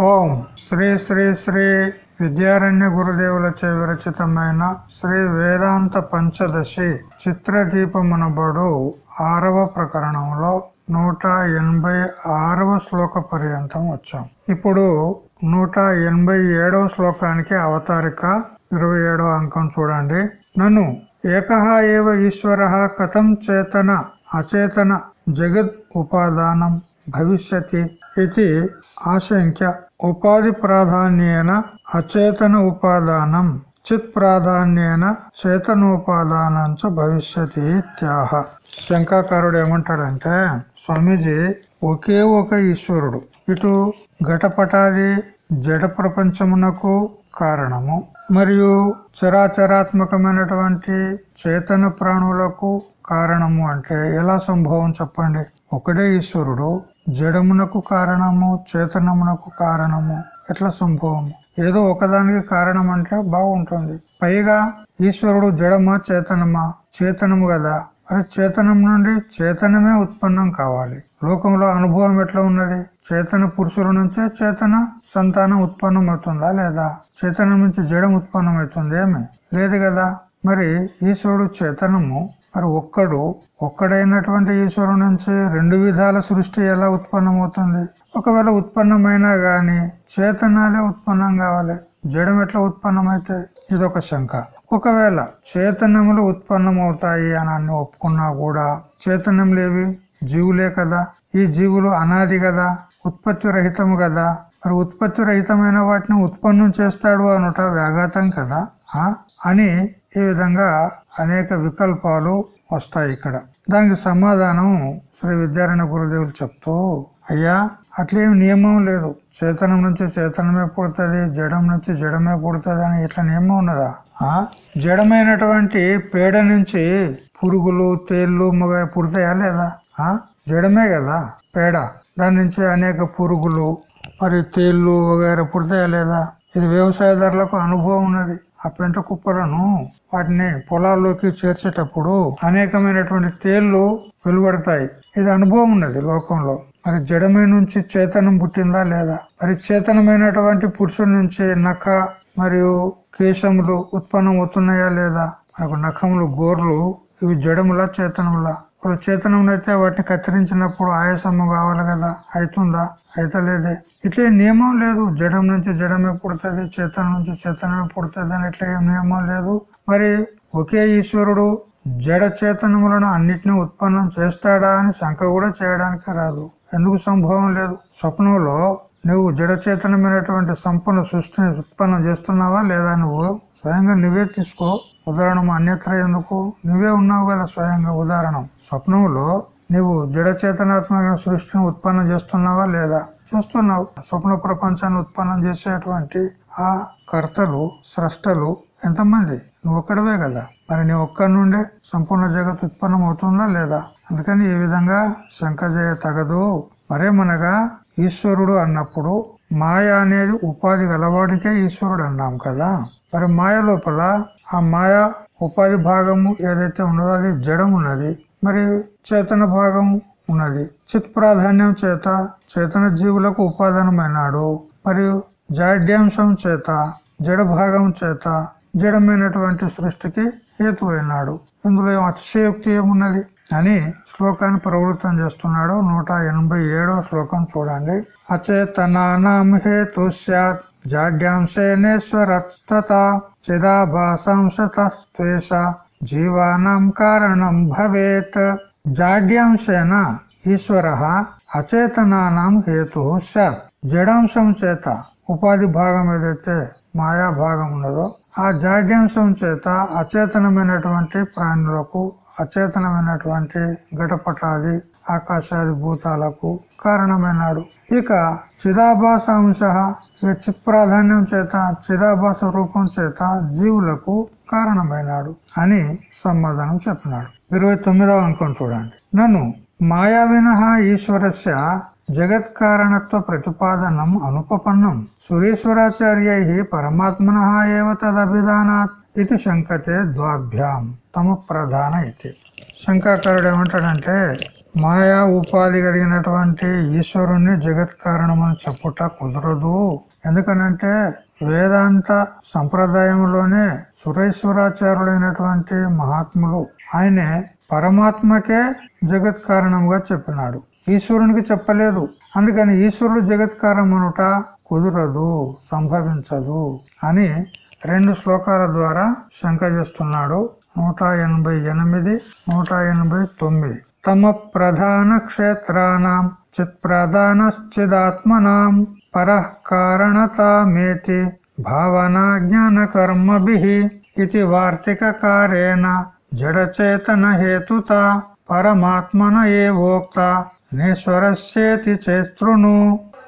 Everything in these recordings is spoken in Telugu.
ఓం శ్రీ శ్రీ శ్రీ విద్యారణ్య గురుదేవుల చే విరచితమైన శ్రీ వేదాంత పంచదశి చిత్రదీపమునబడు ఆరవ ప్రకరణంలో నూట ఎనభై ఆరవ శ్లోక పర్యంతం వచ్చాం. ఇప్పుడు నూట ఎనభై ఏడవ శ్లోకానికి అవతారిక ఇరవై ఏడవ అంకం చూడండి. నన్ను ఏకహ ఏవ ఈశ్వర కథం చేతన అచేతన జగత్ ఉపాదానం భవిష్యతి ఇది ఆశంక్య ఉపాధి ప్రాధాన్యేన అచేతన ఉపాదానం చిత్ ప్రాధాన్యేన చేతనోపాదానం చ భవిష్యతి త్యాహ శంకాకారుడు ఏమంటాడంటే స్వామీజీ ఒకే ఒక ఈశ్వరుడు ఇటు ఘటపటాది జడ ప్రపంచమునకు కారణము మరియు చరాచరాత్మకమైనటువంటి చేతన ప్రాణులకు కారణము అంటే ఎలా సంభవం చెప్పండి? ఒకడే ఈశ్వరుడు జడమునకు కారణము చేతనమునకు కారణము. ఎట్లా సంభవము ఏదో ఒకదానికి కారణం అంటే బాగుంటుంది. పైగా ఈశ్వరుడు జడమా చేతనమా? చేతనము కదా. మరి చేతనం నుండి చేతనమే ఉత్పన్నం కావాలి. లోకంలో అనుభవం ఎట్లా ఉన్నది? చేతన పురుషుల నుంచే చేతన సంతానం ఉత్పన్నం అవుతుందా లేదా? చేతనం నుంచి జడం ఉత్పన్నం అవుతుంది ఏమి? లేదు కదా. మరి ఈశ్వరుడు చేతనము మరి ఒక్కడు ఒక్కడైనటువంటి ఈశ్వరు నుంచి రెండు విధాల సృష్టి ఎలా ఉత్పన్నమవుతుంది? ఒకవేళ ఉత్పన్నమైనా గాని చేతనాలే ఉత్పన్నం కావాలి. జడం ఎట్లా ఉత్పన్నమైతే? ఇదొక శంక. ఒకవేళ చేతనములు ఉత్పన్నమవుతాయి అని అన్ని ఒప్పుకున్నా కూడా చేతనములు ఏవి? జీవులే కదా. ఈ జీవులు అనాది కదా. ఉత్పత్తి రహితము కదా. మరి ఉత్పత్తి రహితమైన వాటిని ఉత్పన్నం చేస్తాడు అనుట వ్యాఘాతం కదా. అని ఈ విధంగా అనేక వికల్పాలు వస్తాయి ఇక్కడ. దానికి సమాధానం శ్రీ విద్యారాయణ గురుదేవులు చెప్తూ అయ్యా అట్లేం నియమం లేదు. చేతనం నుంచి చేతనమే పుడుతుంది జడం నుంచి జడమే పుడుతుంది అని ఇట్లా నియమం ఉన్నదా? ఆ? జడమైనటువంటి పేడ నుంచి పురుగులు తేళ్ళు మొగ పుడతాయా లేదా? ఆ? జడమే కదా పేడ. దాని నుంచి అనేక పురుగులు మరి తేళ్ళు వగైరా పుడతాయా లేదా? ఇది వ్యవసాయదారులకు అనుభవం ఉన్నది. ఆ పెంట కుప్పలను వాటిని పొలాల్లోకి చేర్చేటప్పుడు అనేకమైనటువంటి తేళ్ళు వెలువడతాయి. ఇది అనుభవం ఉన్నది లోకంలో. మరి జడమై నుంచి చేతనం పుట్టిందా లేదా? మరి చేతనమైనటువంటి పురుషుడి నుంచి నఖ మరియు కేశములు ఉత్పన్నం అవుతున్నాయా లేదా? మనకు నఖములు గోర్లు ఇవి జడములా చేతనములా? ఇప్పుడు చేతనమునైతే వాటిని కత్తిరించినప్పుడు ఆయాసము కావాలి కదా? అవుతుందా అయితలేదే. ఇట్లా నియమం లేదు. జడం నుంచి జడమే పుడుతుంది చేతనం నుంచి చేతనమే పుడుతుంది అని ఇట్లా ఏం నియమం లేదు. మరి ఒకే ఈశ్వరుడు జడ చేతనములను అన్నిటిని ఉత్పన్నం చేస్తాడా అని శంక కూడా చేయడానికి రాదు. ఎందుకు సంభవం లేదు? స్వప్నంలో నువ్వు జడచేతనమైనటువంటి సంపన్న సృష్టిని ఉత్పన్నం చేస్తున్నావా లేదా నువ్వు? స్వయంగా నువ్వే తీసుకో. ఉదాహరణ అన్యత్ర ఎందుకు? నువ్వే ఉన్నావు కదా స్వయంగా. ఉదాహరణం స్వప్నంలో నువ్వు జడ సృష్టిని ఉత్పన్నం చేస్తున్నావా లేదా? చేస్తున్నావు. స్వప్న ప్రపంచాన్ని ఉత్పన్నం చేసేటువంటి ఆ కర్తలు స్రష్టలు ఎంతమంది? నువ్వు ఒక్కడవే కదా. మరి నీ ఒక్కడి నుండే సంపూర్ణ జగత్ ఉత్పన్నం అవుతుందా లేదా? అందుకని ఈ విధంగా శంక చేయ తగదు. మరేమనగా ఈశ్వరుడు అన్నప్పుడు మాయ అనేది ఉపాధి గలవాడికే ఈశ్వరుడు అన్నాం కదా. మరి మాయ లోపల ఆ మాయ ఉపాధి భాగము ఏదైతే ఉన్నదో అది జడం ఉన్నది. మరి చేతన భాగం ఉన్నది. చిత్ ప్రాధాన్యం చేత చేతన జీవులకు ఉపాదానమైనాడు. మరియు జాడ్యాంశం చేత జడ భాగం చేత జడమైనటువంటి సృష్టికి హేతువైనాడు ఇందులో అతిశయోక్తి ఏమున్నది? అని శ్లోకాన్ని ప్రవృత్తం చేస్తున్నాడు నూట ఎనభై ఏడో శ్లోకం చూడండి. అచేతనానాం హేతు సత్ జాడ్యాంశేనేశ్వరస్తత చిదాభాసాంశతస్వేష జీవానాం కారణం భవేత్ జాడ్యాంశేన ఈశ్వర అచేతనానాం హేతు సత్ జడాంశం చేత ఉపాధి భాగం ఏదైతే మాయా భాగం ఉన్నదో ఆ జాడ్యాంశం చేత అచేతనమైనటువంటి ప్రాణులకు అచేతనమైనటువంటి ఘటపటాది ఆకాశాది భూతాలకు కారణమైనాడు. ఇక చిదాభాస అంశ ఇక చిత్ ప్రాధాన్యం చేత చిదాభాస రూపం చేత జీవులకు కారణమైనాడు అని సమాధానం చెప్పినాడు. ఇరవై తొమ్మిదవ అంకం చూడండి. నన్ను మాయా వినహా ఈశ్వరస్య జగత్ కారణత్వ ప్రతిపాదనం అనుపపన్నం సురేశ్వరాచార్యై పరమాత్మన ఏవ తదభిధానాత్ ఇది శంకతే ద్వాభ్యాం తమ ప్రధాన ఇది శంకాకారుడు ఏమంటాడంటే మాయా ఉపాధి కలిగినటువంటి ఈశ్వరుణ్ణి జగత్ కారణమని చెప్పుట కుదరదు. ఎందుకనంటే వేదాంత సంప్రదాయంలోనే సురేశ్వరాచార్యుడైనటువంటి మహాత్ములు ఆయనే పరమాత్మకే జగత్ కారణంగా చెప్పినాడు. ఈశ్వరునికి చెప్పలేదు. అందుకని ఈశ్వరుడు జగత్ కారణమనుట కుదరదు సంభవించదు అని రెండు శ్లోకాల ద్వారా శంక చేస్తున్నాడు. నూట ఎనభై ఎనిమిది నూట ఎనభై తొమ్మిది. తమ ప్రధాన క్షేత్రానాం చిత్ ప్రధానశ్చిదాత్మనాం పరః కారణతామేతి భావనా జ్ఞాన కర్మభి ఇది వార్తికారేణ జడచేతన హేతుత పరమాత్మన ఏవోక్త నేశ్వరస్యేతి చేతృను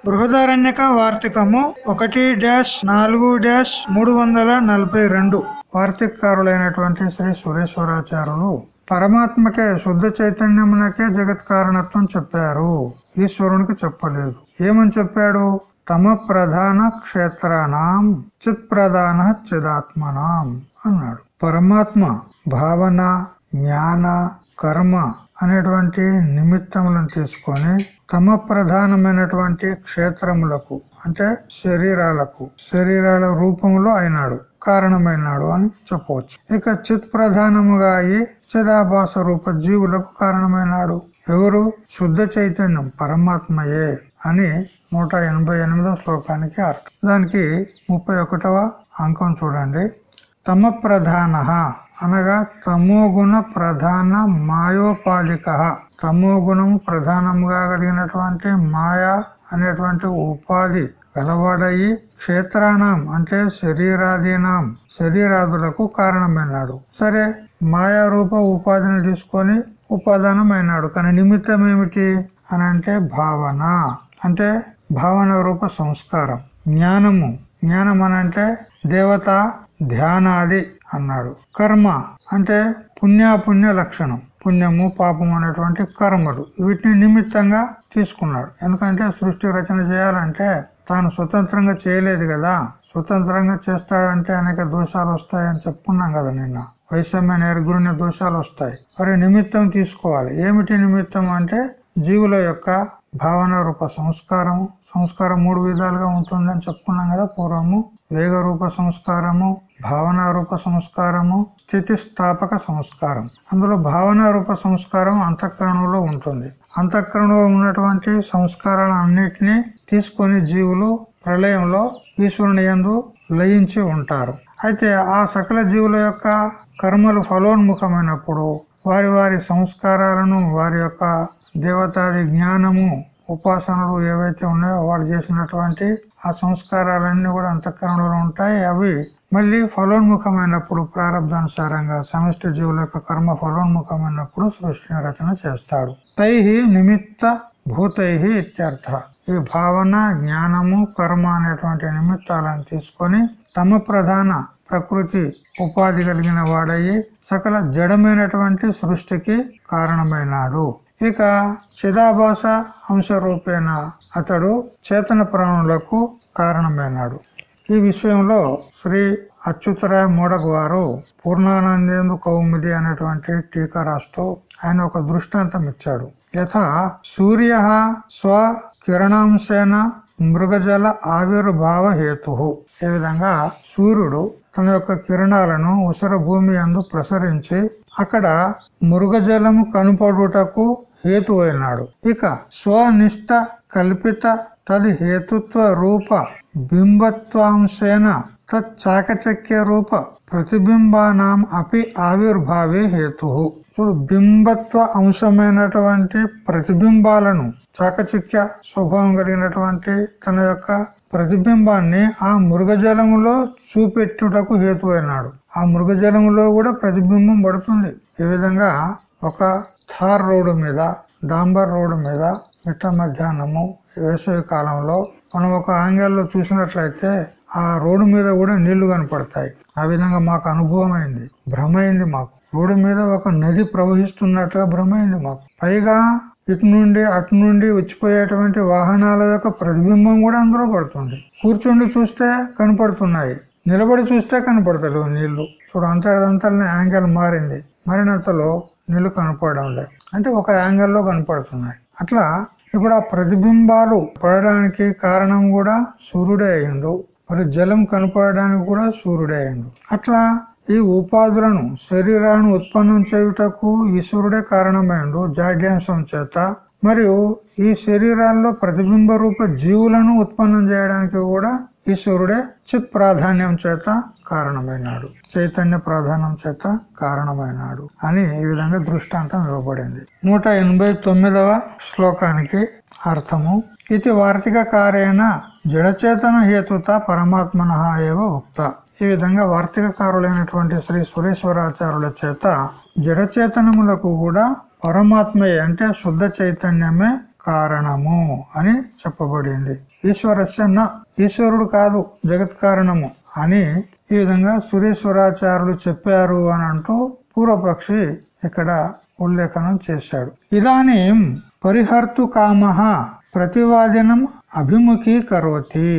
బృహదారణ్యక వార్తికము ఒకటి డాష్ నాలుగు డాష్ మూడు వందల నలభై రెండు వార్తికారులైనటువంటి శ్రీ సురేశ్వరాచార్యులు పరమాత్మకే శుద్ధ చైతన్యమునకే జగత్ కారణత్వం చెప్పారు. ఈశ్వరునికి చెప్పలేదు. ఏమని చెప్పాడు? తమ ప్రధాన క్షేత్రానాం చిత్ ప్రధాన చిదాత్మనాం అన్నాడు. పరమాత్మ భావన జ్ఞాన కర్మ అనేటువంటి నిమిత్తములను తీసుకొని తమ ప్రధానమైనటువంటి క్షేత్రములకు అంటే శరీరాలకు శరీరాల రూపంలో అయినాడు. కారణమైనాడు అని చెప్పవచ్చు. ఇక చిత్ ప్రధానముగా అయి చిదాభాస రూప జీవులకు కారణమైనాడు. ఎవరు? శుద్ధ చైతన్యం పరమాత్మయే అని నూట ఎనభై ఎనిమిదో శ్లోకానికి అర్థం. దానికి ముప్పై ఒకటవ అంకం చూడండి. తమ ప్రధాన అనగా తమోగుణ ప్రధాన మాయోపాధిక. తమోగుణం ప్రధానంగా కలిగినటువంటి మాయా అనేటువంటి ఉపాధి గలవాడయి క్షేత్రానం అంటే శరీరాధీనం శరీరాదులకు కారణమైనాడు. సరే మాయారూప ఉపాధిని తీసుకొని ఉపాదానమైనాడు. కానీ నిమిత్తం ఏమిటి అని అంటే భావన. అంటే భావన రూప సంస్కారం. జ్ఞానము. జ్ఞానం అని అంటే దేవత ధ్యానాది అన్నాడు. కర్మ అంటే పుణ్యాపుణ్య లక్షణం. పుణ్యము పాపం అనేటువంటి కర్మలు. వీటిని నిమిత్తంగా తీసుకున్నాడు. ఎందుకంటే సృష్టి రచన చేయాలంటే తాను స్వతంత్రంగా చేయలేదు కదా. స్వతంత్రంగా చేస్తాడంటే అనేక దోషాలు వస్తాయని చెప్పుకున్నాం కదా నిన్న. వైషమ్య నేర్గురుని దోషాలు వస్తాయి. మరి నిమిత్తం తీసుకోవాలి. ఏమిటి నిమిత్తం అంటే జీవుల యొక్క భావన రూప సంస్కారము సంస్కారం మూడు విధాలుగా ఉంటుందని చెప్పుకున్నాం కదా పూర్వము. వేగ రూప సంస్కారము భావన రూప సంస్కారము స్థితిస్థాపక సంస్కారం. అందులో భావన రూప సంస్కారం అంతఃకరణలో ఉంటుంది. అంతఃకరణలో ఉన్నటువంటి సంస్కారాలన్నిటినీ తీసుకొని జీవులు ప్రళయంలో ఈశ్వరుని ఎందు లయించి ఉంటారు. అయితే ఆ సకల జీవుల యొక్క కర్మలు ఫలోన్ముఖమైనప్పుడు వారి వారి సంస్కారాలను వారి యొక్క దేవతాది జ్ఞానము ఉపాసనలు ఏవైతే ఉన్నాయో వాడు చేసినటువంటి ఆ సంస్కారాలన్నీ కూడా అంతఃకరణలో ఉంటాయి. అవి మళ్ళీ ఫలోన్ముఖమైనప్పుడు ప్రారంభానుసారంగా సమిష్టి జీవుల యొక్క కర్మ ఫలోన్ముఖమైనప్పుడు సృష్టిని రచన చేస్తాడు. తైహి నిమిత్త భూతై ఇత్యర్థ. ఈ భావన జ్ఞానము కర్మ అనేటువంటి నిమిత్తాలను తీసుకొని తమ ప్రధాన ప్రకృతి ఉపాధి కలిగిన వాడయ్యి సకల జడమైనటువంటి సృష్టికి కారణమైనాడు. ఇక చిదాభాస అంశరూపేణ. అతడు చేతన ప్రాణులకు కారణమైనాడు. ఈ విషయంలో శ్రీ అచ్యుతరాయ మూడకు వారు పూర్ణానందేందు కౌముది అనేటువంటి టీకా రాస్తూ ఆయన ఒక దృష్టాంతం ఇచ్చాడు. యథ సూర్య స్వ కిరణాంశేన మృగజల ఆవిర్భావ హేతు. ఈ విధంగా సూర్యుడు తన యొక్క కిరణాలను ఉసర భూమి అందు ప్రసరించి అక్కడ మృగజలము కనుపడుటకు హేతు అయినాడు ఇక స్వనిష్ట కల్పిత తది హేతుత్వ రూప బింబత్వాంశేన తచ్చాకచక్య రూప ప్రతిబింబానాం అపి ఆవిర్భావే హేతు. ఇప్పుడు బింబత్వ అంశమైనటువంటి ప్రతిబింబాలను చాకచక్య స్వభావం కలిగినటువంటి తన యొక్క ప్రతిబింబాన్ని ఆ మృగజలములో చూపెట్టుటకు హేతు అయినాడు ఆ మృగజలములో కూడా ప్రతిబింబం పడుతుంది. ఈ విధంగా ఒక థార్ రోడ్డు మీద డాంబర్ రోడ్డు మీద మిట్ట మధ్యాహ్నము వేసవి కాలంలో మనం ఒక ఆంగ్యాల్లో చూసినట్లయితే ఆ రోడ్డు మీద కూడా నీళ్ళు కనపడతాయి. ఆ విధంగా మాకు అనుభవం అయింది భ్రమైంది మాకు. రోడ్డు మీద ఒక నది ప్రవహిస్తున్నట్టుగా భ్రమైంది మాకు. పైగా ఇటు నుండి అటు నుండి వచ్చిపోయేటువంటి వాహనాల యొక్క ప్రతిబింబం కూడా అందులో పడుతుంది. కూర్చుండి చూస్తే కనపడుతున్నాయి. నిలబడి చూస్తే కనపడతలేవు నీళ్ళు. చూడు అంతటంతలోనే యాంగిల్ మారింది. మరినంతలో నీళ్ళు కనపడడం లేదు. అంటే ఒక యాంగిల్లో కనపడుతున్నాయి. అట్లా ఇప్పుడు ఆ ప్రతిబింబాలు పడడానికి కారణం కూడా సూర్యుడే అయ్యిండు. మరి జలం కనపడడానికి కూడా సూర్యుడే అయ్యిండు. అట్లా ఈ ఉపాధులను శరీరాలను ఉత్పన్నం చేయుటకు ఈశ్వరుడే కారణమైండు జాడ్యాంశం చేత. మరియు ఈ శరీరాల్లో ప్రతిబింబ రూప జీవులను ఉత్పన్నం చేయడానికి కూడా ఈశ్వరుడే చిత్ ప్రాధాన్యం చేత కారణమైనాడు. చైతన్య ప్రాధాన్యం చేత కారణమైనాడు అని ఈ విధంగా దృష్టాంతం ఇవ్వబడింది. నూట ఎనభై తొమ్మిదవ శ్లోకానికి అర్థము. ఇది వార్తిక కారేణ జడచేతన హేతుత పరమాత్మన ఏవ ఉక్త. ఈ విధంగా వార్తికకారులైనటువంటి శ్రీ సురేశ్వరాచార్యుల చేత జడచేతనములకు కూడా పరమాత్మయే అంటే శుద్ధ చైతన్యమే కారణము అని చెప్పబడింది. ఈశ్వరస్య నా ఈశ్వరుడు కాదు జగత్ కారణము అని ఈ విధంగా సురేశ్వరాచార్యులు చెప్పారు అని అంటూ పూర్వపక్షి ఇక్కడ ఉల్లేఖనం చేశాడు. ఇదానీ పరిహర్తు కామ ప్రతివాదినం అభిముఖీకరోతి.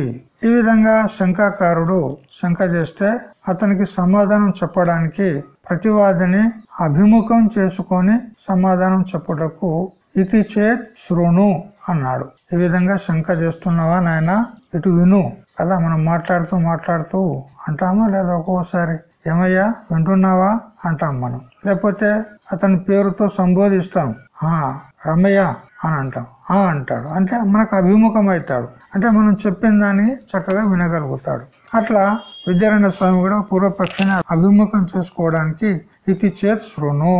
ఈ విధంగా శంకాకారుడు శంక చేస్తే అతనికి సమాధానం చెప్పడానికి ప్రతివాదిని అభిముఖం చేసుకొని సమాధానం చెప్పుటకు ఇతి చేత్ శృణు అన్నాడు. ఈ విధంగా శంక చేస్తున్నావా నాయన? ఇటు విను. కదా మనం మాట్లాడుతూ మాట్లాడుతూ అంటామా లేదా ఒక్కోసారి? ఏమయ్యా? వింటున్నావా? అంటాం మనం. లేకపోతే అతని పేరుతో సంబోధిస్తాం. ఆ రమయ్య అని అంటాం. ఆ అంటాడు. అంటే మనకు అభిముఖం అవుతాడు అంటే మనం చెప్పిన దాన్ని చక్కగా వినగలుగుతాడు. అట్లా విద్యారాయణ స్వామి కూడా పూర్వపక్షాన్ని అభిముఖం చేసుకోవడానికి ఇది చేత్ శృణు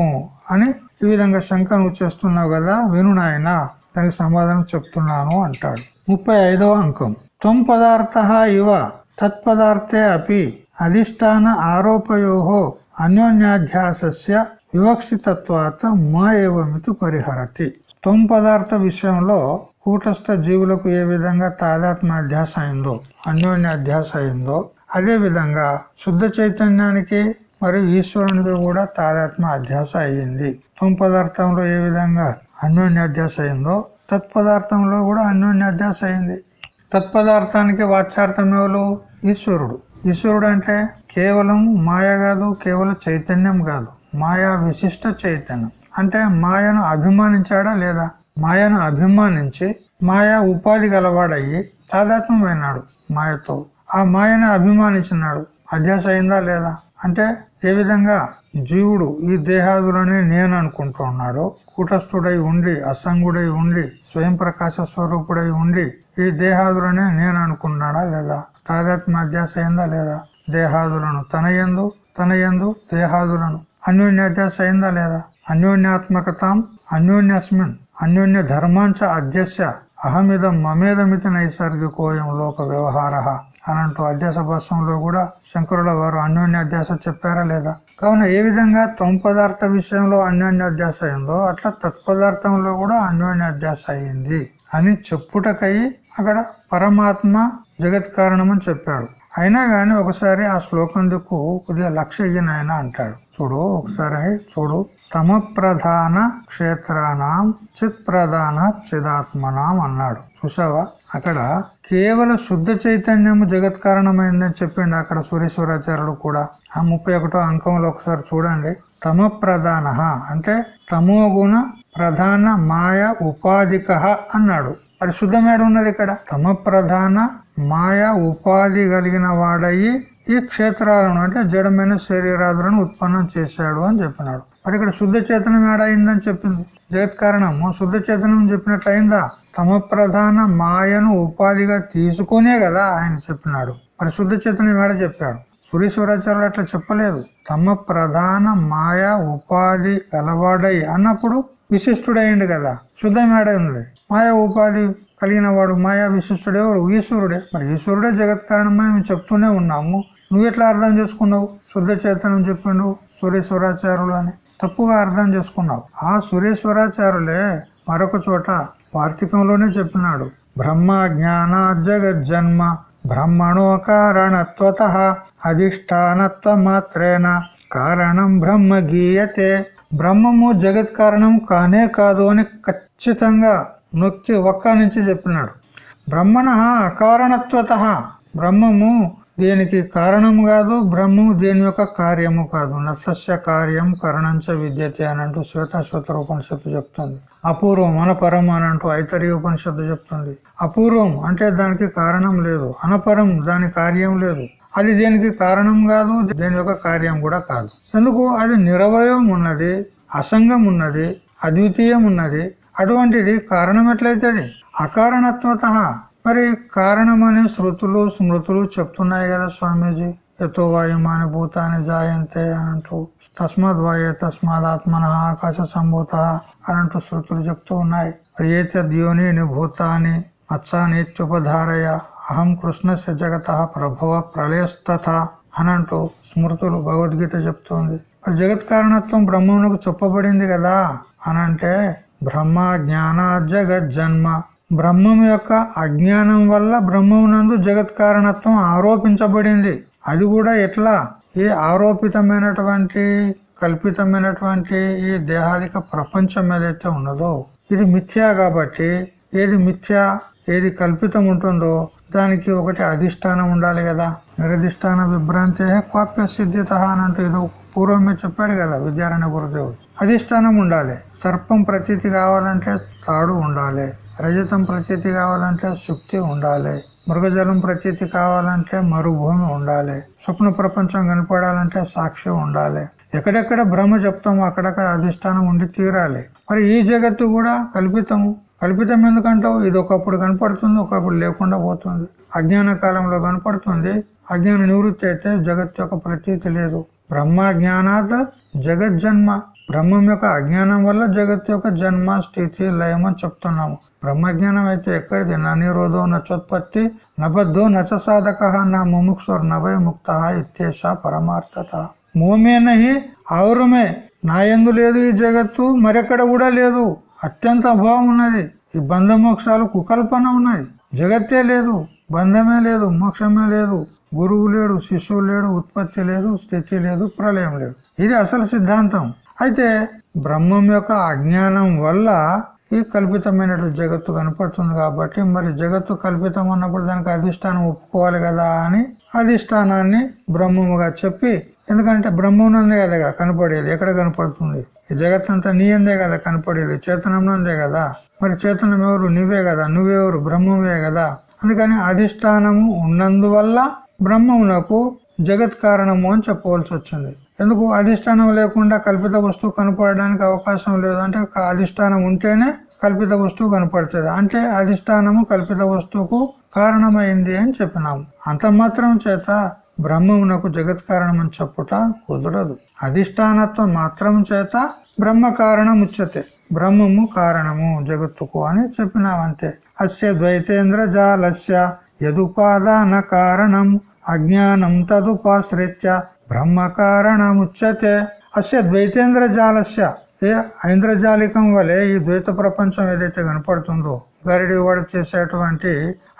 అని ఈ విధంగా శంక నువ్వు చేస్తున్నావు కదా విను నాయన దానికి సమాధానం చెప్తున్నాను అంటాడు. ముప్పై అంకం. త్వం పదార్థ ఇవ తత్పదార్థే అపి అధిష్టాన ఆరోపయోహో అన్యోన్యాధ్యాసస్య వివక్షితత్వాత మా ఏవమితి పరిహరతి. త్వం పదార్థ విషయంలో కూటస్థ జీవులకు ఏ విధంగా తాదాత్మ అధ్యాస అయిందో అన్యోన్య అధ్యాస అయిందో అదే విధంగా శుద్ధ చైతన్యానికి మరియు ఈశ్వరునికి కూడా తాదాత్మ అధ్యాస అయ్యింది. త్వం పదార్థంలో ఏ విధంగా అన్యోన్య అధ్యాస అయిందో తత్పదార్థంలో కూడా అన్యోన్య అధ్యాస అయింది తత్పదార్థానికి వాచ్యార్థం ఎవరు? ఈశ్వరుడు. ఈశ్వరుడు అంటే కేవలం మాయ కాదు కేవలం చైతన్యం కాదు. మాయా విశిష్ట చైతన్యం. అంటే మాయను అభిమానించాడా లేదా? మాయను అభిమానించి మాయా ఉపాధి గలవాడయ్యి తాదాత్మ్యమైనాడు మాయతో. ఆ మాయను అభిమానించినాడు. అధ్యాస అయిందా లేదా? అంటే ఏ విధంగా? జీవుడు ఈ దేహాదులనే నేను అనుకుంటూ ఉన్నాడో కూటస్థుడై ఉండి అసంగుడై ఉండి స్వయం ప్రకాశ స్వరూపుడై ఉండి ఈ దేహాదులనే నేను అనుకున్నాడా లేదా? తాదాత్మ అధ్యాస అయిందా లేదా? దేహాదులను తన ఎందు తన ఎందు దేహాదులను. అన్యోన్యాధ్యాస అయిందా లేదా? అన్యోన్యాత్మకతాం అన్యోన్యస్మిన్ అన్యోన్య ధర్మాంచ అధ్యస్య అహమిదం మమేదమితి నైసర్గికోయం లోక వ్యవహార అనంటూ అధ్యాస భాషంలో కూడా శంకరుల వారు అన్యోన్య అధ్యాస చెప్పారా లేదా? కావున ఏ విధంగా త్వం పదార్థ విషయంలో అన్యోన్య అధ్యాస అయిందో అట్లా తత్పదార్థంలో కూడా అన్యోన్య అధ్యాస అయింది అని చెప్పుటకై అక్కడ పరమాత్మ జగత్ కారణం అని చెప్పాడు. అయినా కానీ ఒకసారి ఆ శ్లోకం కొద్దిగా లక్ష్య ఆయన అంటాడు. చూడు ఒకసారి చూడు. తమ ప్రధాన క్షేత్రానాం చిత్ ప్రధాన చిదాత్మనాం అన్నాడు. చూసావా అక్కడ కేవల శుద్ధ చైతన్యము జగత్ కారణమైందని చెప్పిండు అక్కడ సురేశ్వరాచార్యుడు కూడా. ఆ ముప్పై ఒకటో అంకంలో ఒకసారి చూడండి. తమ ప్రధాన అంటే తమోగుణ ప్రధాన మాయ ఉపాధిక అన్నాడు. మరి శుద్ధమేడ ఉన్నది ఇక్కడ. తమ ప్రధాన మాయ ఉపాధి కలిగిన వాడయి ఈ క్షేత్రాలను అంటే జడమైన శరీరాదులను ఉత్పన్నం చేశాడు అని చెప్పినాడు. మరి ఇక్కడ శుద్ధ చేతనం ఏడైందని చెప్పింది. జగత్ కారణము శుద్ధ చేతనం చెప్పినట్లయిందా? తమ ప్రధాన మాయను ఉపాధిగా తీసుకునే కదా ఆయన చెప్పినాడు. మరి శుద్ధ చేతనం ఏడ చెప్పాడు? సురీశ్వరాచార్యులు అట్లా చెప్పలేదు. తమ ప్రధాన మాయ ఉపాధి గలవాడై అన్నప్పుడు విశిష్టుడైండు కదా. శుద్ధం ఏడ ఉంది మాయా ఉపాధి కలిగిన వాడు మాయా విశిష్టుడే ఈశ్వరుడే. మరి ఈశ్వరుడే జగత్ కారణమని మేము చెప్తూనే ఉన్నాము. నువ్వు ఎట్లా అర్థం చేసుకున్నావు? శుద్ధ చైతన్యం చెప్పిండు సురేశ్వరాచారులు అని. తప్పుగా అర్థం చేసుకున్నావు. ఆ సురేశ్వరాచారులే మరొక చోట వార్తికంలోనే చెప్పినాడు. బ్రహ్మ జ్ఞాన జగజ్జన్మ బ్రహ్మణో కారణత్వత అధిష్టానత్వ మాత్రేన కారణం బ్రహ్మ గీయతే. బ్రహ్మము జగత్ కారణం కానే కాదు అని ఖచ్చితంగా నొక్కి ఒక్క నుంచి చెప్పినాడు. బ్రహ్మణ అకారణత్వత బ్రహ్మము దేనికి కారణం కాదు బ్రహ్మము దేని యొక్క కార్యము కాదు. నతస్య కార్యం కరణంచ విద్యతే అని అంటూ శ్వేతాశ్వతర ఉపనిషత్తు చెప్తుంది. అపూర్వం అనపరం అని అంటూ ఐతరి ఉపనిషత్తు చెప్తుంది. అపూర్వం అంటే దానికి కారణం లేదు. అనపరం దాని కార్యం లేదు. అది దేనికి కారణం కాదు దేని యొక్క కార్యం కూడా కాదు. ఎందుకు? అది నిరవయం ఉన్నది అసంగం ఉన్నది అద్వితీయం ఉన్నది అటువంటిది కారణం ఎట్లయితుంది అకారణత్వత. మరి కారణమని శృతులు స్మృతులు చెప్తున్నాయి కదా స్వామీజీ. ఎతో వాయుమాని భూతాన్ని జాయంతే అని అంటూ తస్మాత్ వాయే తస్మాత్ ఆత్మన ఆకాశ సంభూత అని అంటూ శృతులు చెప్తూ ఉన్నాయి. ఏతద్యోని భూతాన్ని మత్సానిత్యుపధారయ. అహం కృష్ణస్య జగత ప్రభవ ప్రళయస్తథ అనంటూ స్మృతులు భగవద్గీత చెప్తుంది. మరి జగత్ కారణత్వం బ్రహ్మమునకు చెప్పబడింది కదా అనంటే బ్రహ్మ జ్ఞాన జన్మ బ్రహ్మం యొక్క అజ్ఞానం వల్ల బ్రహ్మమునందు జగత్ కారణత్వం ఆరోపించబడింది. అది కూడా ఎట్లా? ఈ ఆరోపితమైనటువంటి కల్పితమైనటువంటి ఈ దేహాదిక ప్రపంచం ఏదైతే ఉన్నదో ఇది మిథ్యా కాబట్టి ఏది మిథ్యా ఏది కల్పితం ఉంటుందో దానికి ఒకటి అధిష్టానం ఉండాలి కదా. నిరధిష్టాన విభ్రాంతి క్వాప్య సిద్ధిత అని అంటూ ఇది పూర్వమే చెప్పాడు కదా విద్యారాయణ గురుదేవుడు. అధిష్టానం ఉండాలి. సర్పం ప్రతీతి కావాలంటే తాడు ఉండాలి. రజతం ప్రతీతి కావాలంటే శుక్తి ఉండాలి. మృగజలం ప్రతీతి కావాలంటే మరుభూమి ఉండాలి. స్వప్న ప్రపంచం కనపడాలంటే సాక్షి ఉండాలి. ఎక్కడెక్కడ బ్రహ్మ చెప్తామో అక్కడక్కడ అధిష్టానం ఉండి తీరాలి. మరి ఈ జగత్తు కూడా కల్పితము. కల్పితం ఎందుకంటావు? ఇది ఒకప్పుడు కనపడుతుంది ఒకప్పుడు లేకుండా పోతుంది. అజ్ఞాన కాలంలో కనపడుతుంది. అజ్ఞాన నివృత్తి అయితే జగత్ యొక్క ప్రతీతి లేదు. బ్రహ్మ జ్ఞానాత్ జగజ్జన్మ. బ్రహ్మం యొక్క అజ్ఞానం వల్ల జగత్ యొక్క జన్మ స్థితి లయమని చెప్తున్నాము. బ్రహ్మజ్ఞానం అయితే ఎక్కడిది? నా నిరోధో నచోత్పత్తి నబద్ధో నచ సాధక నా ముముక్షుర్ నభయ ముక్త ఇత్యేష పరమార్థత. మోమేనహి ఆవురమే నా ఎందు లేదు ఈ జగత్తు మరెక్కడ కూడా లేదు. అత్యంత అభావం ఉన్నది. ఈ బంధ మోక్షాలు కుకల్పన ఉన్నది. జగత్తే లేదు బంధమే లేదు మోక్షమే లేదు. గురువు లేడు శిశువు లేడు ఉత్పత్తి లేదు స్థితి లేదు ప్రళయం లేదు. ఇది అసలు సిద్ధాంతం. అయితే బ్రహ్మం యొక్క అజ్ఞానం వల్ల ఈ కల్పితమైనటువంటి జగత్తు కనపడుతుంది కాబట్టి మరి జగత్తు కల్పితం అన్నప్పుడు దానికి అధిష్టానం ఒప్పుకోవాలి కదా అని అధిష్టానాన్ని బ్రహ్మముగా చెప్పి ఎందుకంటే బ్రహ్మనందే కదా కనపడేది ఎక్కడ కనపడుతుంది? ఈ జగత్ అంతా నీ అందే కదా కనపడేది చేతనందే కదా? మరి చేతనం ఎవరు? నువ్వే కదా నువ్వెవరు? బ్రహ్మమే కదా? అందుకని అధిష్టానము ఉన్నందువల్ల బ్రహ్మమునకు జగత్ కారణము అని చెప్పవలసి వచ్చింది. ఎందుకు అధిష్టానం లేకుండా కల్పిత వస్తువు కనపడడానికి అవకాశం లేదు? అంటే అధిష్టానం ఉంటేనే కల్పిత వస్తువు కనపడుతుంది. అంటే అధిష్టానము కల్పిత వస్తువుకు కారణమైంది అని చెప్పినాము. అంత మాత్రం చేత బ్రహ్మమునకు జగత్ కారణం అని చెప్పుట కుదరదు. అధిష్టానత్వం మాత్రం చేత బ్రహ్మ కారణం ఉచ్యతే. బ్రహ్మము కారణము జగత్తుకు అని చెప్పినామంతే. అస్య ద్వైతేంద్ర జాలస్య యదుపాదాన కారణం. అజ్ఞానం తదుపాశ్రిత్య. బ్రహ్మకారణముచ్యతే. అస్య ద్వైతేంద్ర జాలస్య ఏ ఐంద్రజాలికం వలె ఈ ద్వైత ప్రపంచం ఏదైతే కనపడుతుందో గరిడి వాడు చేసేటువంటి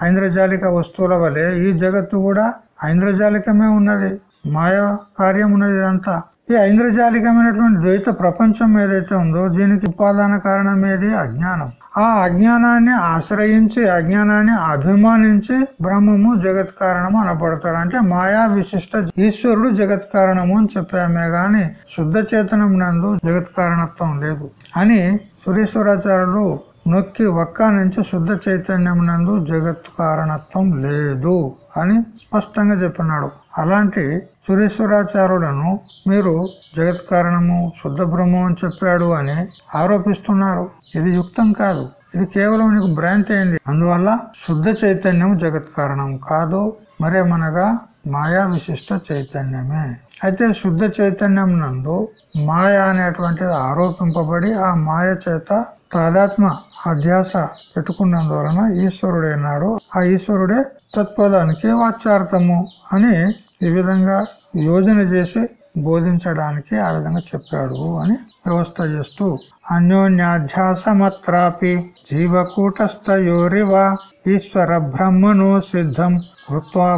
ఐంద్రజాలిక వస్తువుల వలె ఈ జగత్తు కూడా ఐంద్రజాలికమే ఉన్నది. మాయా కార్యం ఉన్నది ఇదంతా. ఈ ఐంద్రజాలికమైనటువంటి ద్వైత ప్రపంచం ఏదైతే ఉందో దీనికి ఉపాదాన కారణం ఏది? అజ్ఞానం. ఆ అజ్ఞానాన్ని ఆశ్రయించి అజ్ఞానాన్ని అభిమానించి బ్రహ్మము జగత్ కారణము అనపడతాడు అంటే మాయా విశిష్ట ఈశ్వరుడు జగత్ కారణము అని చెప్పామే గాని శుద్ధ చేతనం నందు జగత్ కారణత్వం లేదు అని సురేశ్వరాచార్యులు నొక్కి ఒక్క నుంచి శుద్ధ చైతన్యం నందు జగత్ కారణత్వం లేదు అని స్పష్టంగా చెప్పినాడు. అలాంటి సురేశ్వరాచార్యులను మీరు జగత్ కారణము శుద్ధ బ్రహ్మం అని చెప్పాడు అని ఆరోపిస్తున్నారు. ఇది యుక్తం కాదు. ఇది కేవలం నీకు భ్రాంతి అయింది. అందువల్ల శుద్ధ చైతన్యం జగత్ కారణం కాదు. మరేమనగా మాయా విశిష్ట చైతన్యమే. అయితే శుద్ధ చైతన్యం నందు మాయ అనేటువంటిది ఆరోపింపబడి ఆ మాయ చేత తాదాత్మ అధ్యాస పెట్టుకున్నందువలన ఈశ్వరుడైనాడు. ఆ ఈశ్వరుడే తత్పదానికి వాచ్యార్థము అని ఈ విధంగా యోజన చేసి బోధించడానికి ఆ విధంగా చెప్పాడు అని వ్యవస్థ చేస్తూ అన్యోన్యాధ్యాసమత్రాపి జీవకూటస్థయోరివ ఈశ్వర బ్రహ్మను సిద్ధం కృత్వా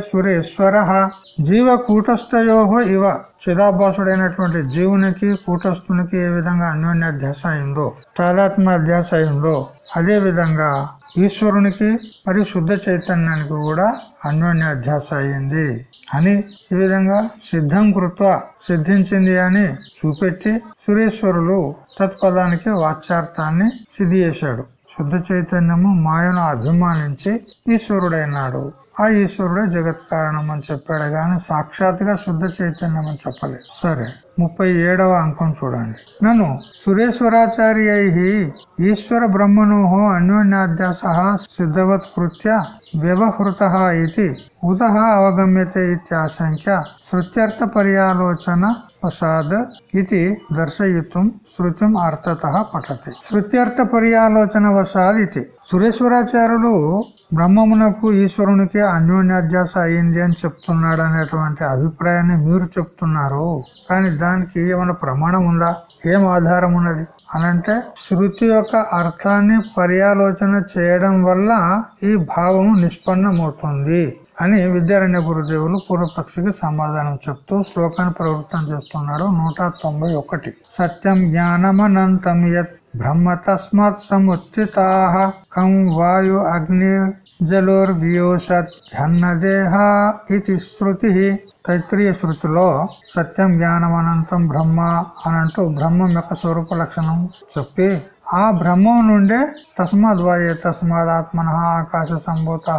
సురేశ్వర. జీవ కూటస్థయో ఇవ. చిదాభాసుడైనటువంటి జీవునికి కూటస్థునికి ఏ విధంగా అన్యోన్యాధ్యాస అయిందో తాదాత్మ అధ్యాస అయిందో అదే విధంగా ఈశ్వరునికి మరియు శుద్ధ చైతన్యానికి కూడా అన్యోన్యాధ్యాస అయింది అని ఈ విధంగా సిద్ధం కృత్వ సిద్ధించింది అని చూపెట్టి సురేశ్వరులు తత్పదానికి వాచ్యార్థాన్ని సిద్ధి చేశాడు శుద్ధ చైతన్యము మాయను అభిమానించి ఈశ్వరుడైనాడు. ఆ ఈశ్వరుడే జగత్ కారణం అని చెప్పాడు. కానీ సాక్షాత్గా శుద్ధ చైతన్యం అని చెప్పలేదు. సరే ముప్పై ఏడవ అంకం చూడండి. నన్ను సురేశ్వరాచార్య ఈశ్వర బ్రహ్మణోహో అన్యోన్యాధ్యాస సిద్ధవత్ కృత్య వ్యవహృత ఇది ఉత అవగమ్యతే ఇత్యాశంక్య శృత్యర్థ పర్యాలోచన ప్రసాద్ ఇది దర్శయితం శృతిం అర్థత పఠతి. శృత్యర్థ పర్యాలోచన వసాద్ ఇది. సురేశ్వరాచార్యులు బ్రహ్మమునకు ఈశ్వరునికి అన్యోన్యాధ్యాస అయింది అని చెప్తున్నాడు అనేటువంటి అభిప్రాయాన్ని మీరు చెప్తున్నారు. కానీ దానికి ఏమైనా ప్రమాణం ఉందా? ఏం ఆధారం ఉన్నది? అనంటే శృతి యొక్క అర్థాన్ని పర్యాలోచన చేయడం వల్ల ఈ భావము నిష్పన్నమవుతుంది అని విద్యారణ్య గురుదేవులు పూర్వపక్షికి సమాధానం చెప్తూ శ్లోకాన్ని ప్రవృత్తం చేస్తున్నాడు నూట తొంభై ఒకటి. సత్యం జ్ఞానమనంతం యత్ బ్రహ్మ తస్మాత్ సముత్థితా కం వాయు అగ్ని జలోర్వ్యోషత్ ధ్యన్నదేహ ఇది శృతి తైత్రీయ శృతిలో సత్యం జ్ఞానం అనంతం బ్రహ్మ అనంటూ బ్రహ్మం యొక్క స్వరూప లక్షణం చెప్పి ఆ బ్రహ్మం నుండే తస్మాత్ వాయే తస్మాత్ ఆత్మన ఆకాశ సంభూత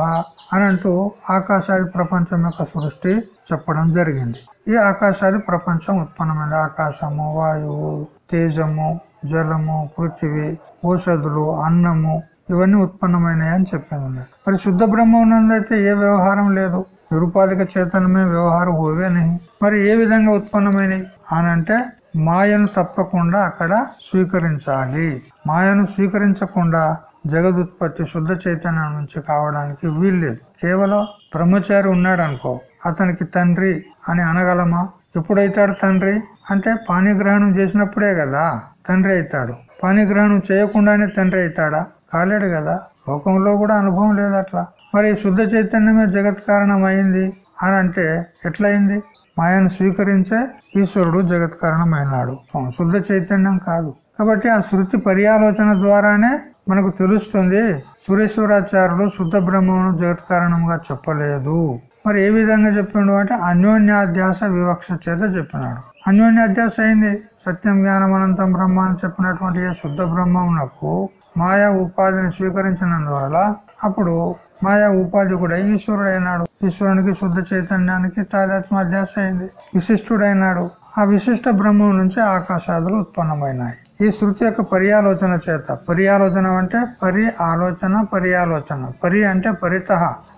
అనంటూ ఆకాశాది ప్రపంచం యొక్క సృష్టి చెప్పడం జరిగింది. ఈ ఆకాశాది ప్రపంచం ఉత్పన్నమైంది. ఆకాశము వాయువు తేజము జలము పృథివీ ఔషధులు అన్నము ఇవన్నీ ఉత్పన్నమైనవి అని చెప్పింది మరి శుద్ధ బ్రహ్మనందైతే ఏ వ్యవహారం లేదు. నిరుపాధిక చైతన్యమే వ్యవహారం హోవేని మరి ఏ విధంగా ఉత్పన్నమైనవి అనంటే మాయను తప్పకుండా అక్కడ స్వీకరించాలి. మాయను స్వీకరించకుండా జగదుత్పత్తి శుద్ధ చైతన్యం నుంచి కావడానికి వీల్లేదు. కేవలం బ్రహ్మచారి ఉన్నాడు అనుకో అతనికి తండ్రి అని అనగలమా? ఎప్పుడైతాడు తండ్రి? అంటే పాణిగ్రహణం చేసినప్పుడే కదా. తండ్రి అవుతాడు. పాణిగ్రహణం చేయకుండానే తండ్రి అవుతాడా? కాలేడు కదా. లోకంలో కూడా అనుభవం లేదు అట్లా మరి శుద్ధ చైతన్యమే జగత్ కారణం అయింది అని అంటే ఎట్లయింది? మాయను స్వీకరించే ఈశ్వరుడు జగత్ కారణం అయినాడు శుద్ధ చైతన్యం కాదు. కాబట్టి ఆ శృతి పర్యాలోచన ద్వారానే మనకు తెలుస్తుంది సురేశ్వరాచార్యుడు శుద్ధ బ్రహ్మను జగత్ కారణంగా చెప్పలేదు. మరి ఏ విధంగా చెప్పిండు అంటే అన్యోన్యాధ్యాస వివక్ష చేత చెప్పినాడు. అన్యోన్యాధ్యాస అయింది సత్యం జ్ఞానం అనంతం బ్రహ్మ అని చెప్పినటువంటి శుద్ధ బ్రహ్మమునకు మాయా ఉపాధిని స్వీకరించినందువల్ల అప్పుడు మాయా ఉపాధి కూడా ఈశ్వరుడైనాడు. ఈశ్వరునికి శుద్ధ చైతన్యానికి తాదాత్మాధ్యాస అయింది విశిష్టుడైనాడు. ఆ విశిష్ట బ్రహ్మం నుంచి ఆకాశాదులు ఉత్పన్నమైనాయి. ఈ శృతి యొక్క పర్యాలోచన చేత. పర్యాలోచన అంటే పరి ఆలోచన పర్యాలోచన. పరి అంటే పరిత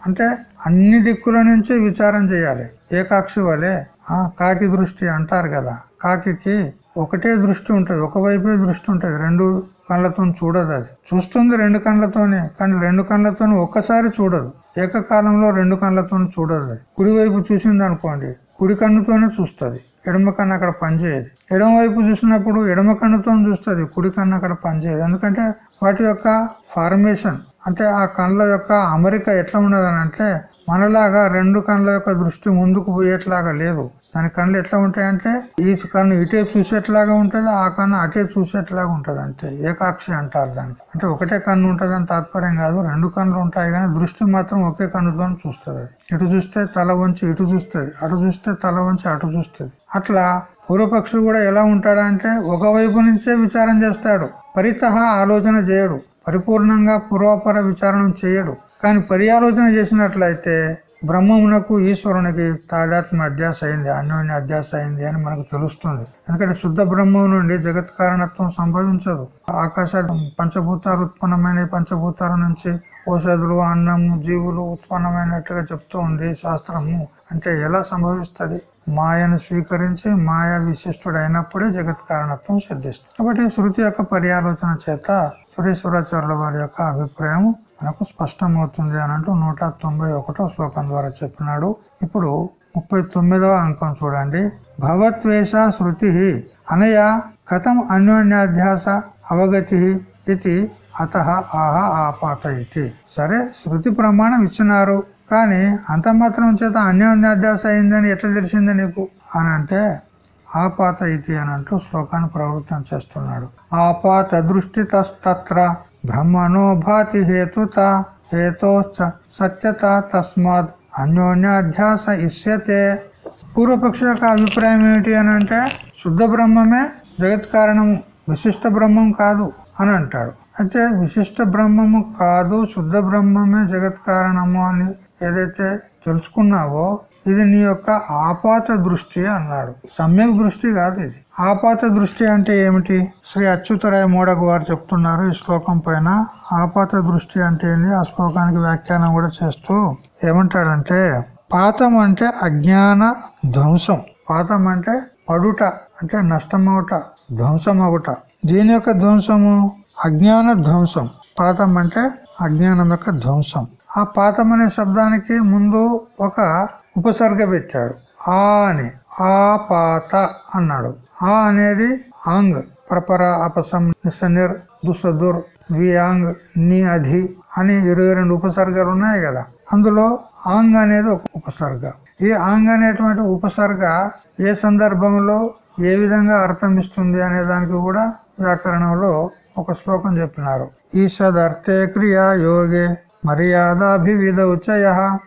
అంటే అన్ని దిక్కుల నుంచి విచారం చేయాలి. ఏకాక్షి వలె కాకి దృష్టి అంటారు కదా. కాకి ఒకటే దృష్టి ఉంటది ఒకవైపే దృష్టి ఉంటుంది. రెండు కళ్ళతో చూడదు అది. చూస్తుంది రెండు కళ్ళతోనే కానీ రెండు కళ్ళతో ఒక్కసారి చూడదు. ఏకకాలంలో రెండు కళ్ళతో చూడదు అది. కుడివైపు చూసింది అనుకోండి కుడి కన్నుతోనే చూస్తుంది. ఎడమ కన్ను అక్కడ పనిచేయదు. ఎడమ వైపు చూసినప్పుడు ఎడమ కన్నుతో చూస్తుంది కుడి కన్ను అక్కడ పనిచేయదు. ఎందుకంటే వాటి యొక్క ఫార్మేషన్ అంటే ఆ కళ్ళ యొక్క అమరిక ఎట్లా ఉన్నదని అంటే మనలాగా రెండు కళ్ళ యొక్క దృష్టి ముందుకు పోయేట్లాగా లేదు. దాని కళ్ళు ఎట్లా ఉంటాయంటే ఈ కన్ను ఇటే చూసేట్లాగా ఉంటుంది ఆ కన్ను అటే చూసేట్లాగా ఉంటుంది అంతే. ఏకాక్షి అంటారు దానికి అంటే ఒకటే కన్ను ఉంటుంది అని తాత్పర్యం కాదు రెండు కన్నులు ఉంటాయి కానీ దృష్టి మాత్రం ఒకే కన్నుతో చూస్తుంది. ఇటు చూస్తే తల వంచి ఇటు చూస్తుంది అటు చూస్తే తల వంచి అటు చూస్తుంది. అట్లా పూర్వపక్షి కూడా ఎలా ఉంటాడంటే ఒకవైపు నుంచే విచారం చేస్తాడు పరితహ ఆలోచన చేయడు పరిపూర్ణంగా పూర్వపర విచారణ చేయడు. కానీ పర్యాలోచన చేసినట్లయితే బ్రహ్మమునకు ఈశ్వరునికి తాదాత్మ అధ్యాస అయింది అన్యోన్య అధ్యాస అయింది అని మనకు తెలుస్తుంది. ఎందుకంటే శుద్ధ బ్రహ్మం నుండి జగత్ కారణత్వం సంభవించదు. ఆకాశ పంచభూతాలు ఉత్పన్నమైన పంచభూతాల నుంచి ఔషధులు అన్నము జీవులు ఉత్పన్నమైనట్టుగా చెప్తూ ఉంది శాస్త్రము. అంటే ఎలా సంభవిస్తుంది? మాయను స్వీకరించి మాయా విశిష్టుడైనప్పుడే జగత్ కారణత్వం సిద్ధిస్తుంది. కాబట్టి శృతి యొక్క పర్యాలోచన చేత సురేశ్వరాచార్యుల వారి యొక్క అభిప్రాయం మనకు స్పష్టమవుతుంది అని అంటూ నూట తొంభై ఒకటో శ్లోకం ద్వారా చెప్పినాడు. ఇప్పుడు ముప్పై తొమ్మిదవ అంకం చూడండి. భవత్వేష శృతి అనయ కథం అన్యోన్యాధ్యాస అవగతి ఇది అత ఆహ ఆపాత ఇది సరే శృతి ప్రమాణం ఇచ్చినారు. కానీ అంత మాత్రం చేత అన్యోన్యాధ్యాస అయిందని ఎట్లా తెలిసింది నీకు? అని అంటే ఆపాత ఇది అని అంటూ శ్లోకాన్ని ప్రవృత్తం చేస్తున్నాడు. ఆపాత దృష్టి తస్త్ర బ్రహ్మణో భాతి హేతుత హేతోశ్చ సత్యత తస్మాత్ అన్యోన్యాధ్యాస ఇష్యతే పూర్వపక్ష యొక్క అభిప్రాయం ఏమిటి అని అంటే శుద్ధ బ్రహ్మమే జగత్ కారణము విశిష్ట బ్రహ్మం కాదు అని అంటాడు. అయితే విశిష్ట బ్రహ్మము కాదు శుద్ధ బ్రహ్మమే జగత్ కారణము అని ఏదైతే తెలుసుకున్నావో ఇది నీ యొక్క ఆపాత దృష్టి అన్నాడు. సమ్యక్ దృష్టి కాదు ఇది. ఆపాత దృష్టి అంటే ఏమిటి? శ్రీ అచ్యుతరాయ మూడకు వారు చెప్తున్నారు ఈ శ్లోకం పైన. ఆపాత దృష్టి అంటే ఏంది? ఆ శ్లోకానికి వ్యాఖ్యానం కూడా చేస్తూ ఏమంటాడంటే పాతం అంటే అజ్ఞాన ధ్వంసం. పాతం అంటే పడుట అంటే నష్టమవుట ధ్వంసమవుట దీని యొక్క ధ్వంసము అజ్ఞాన ధ్వంసం. పాతం అంటే అజ్ఞానం యొక్క ధ్వంసం. ఆ పాతం అనే శబ్దానికి ముందు ఒక ఉపసర్గ పెట్టాడు. ఆ అని ఆ పాత అన్నాడు. ఆ అనేది ఆంగ్ ప్రపర అపసం నిసనిర్ దుసదుర్ వియాంగ్ని అధి అని ఇరవై రెండు ఉపసర్గలు ఉన్నాయి కదా. అందులో ఆంగ్ అనేది ఒక ఉపసర్గ. ఈ ఆంగ్ అనేటువంటి ఉపసర్గ ఏ సందర్భంలో ఏ విధంగా అర్థం ఇస్తుంది అనే దానికి కూడా వ్యాకరణంలో ఒక శ్లోకం చెప్పినారు. ఈషదర్థే క్రియా యోగే మర్యాదాభివిధౌచయ ఉచయ.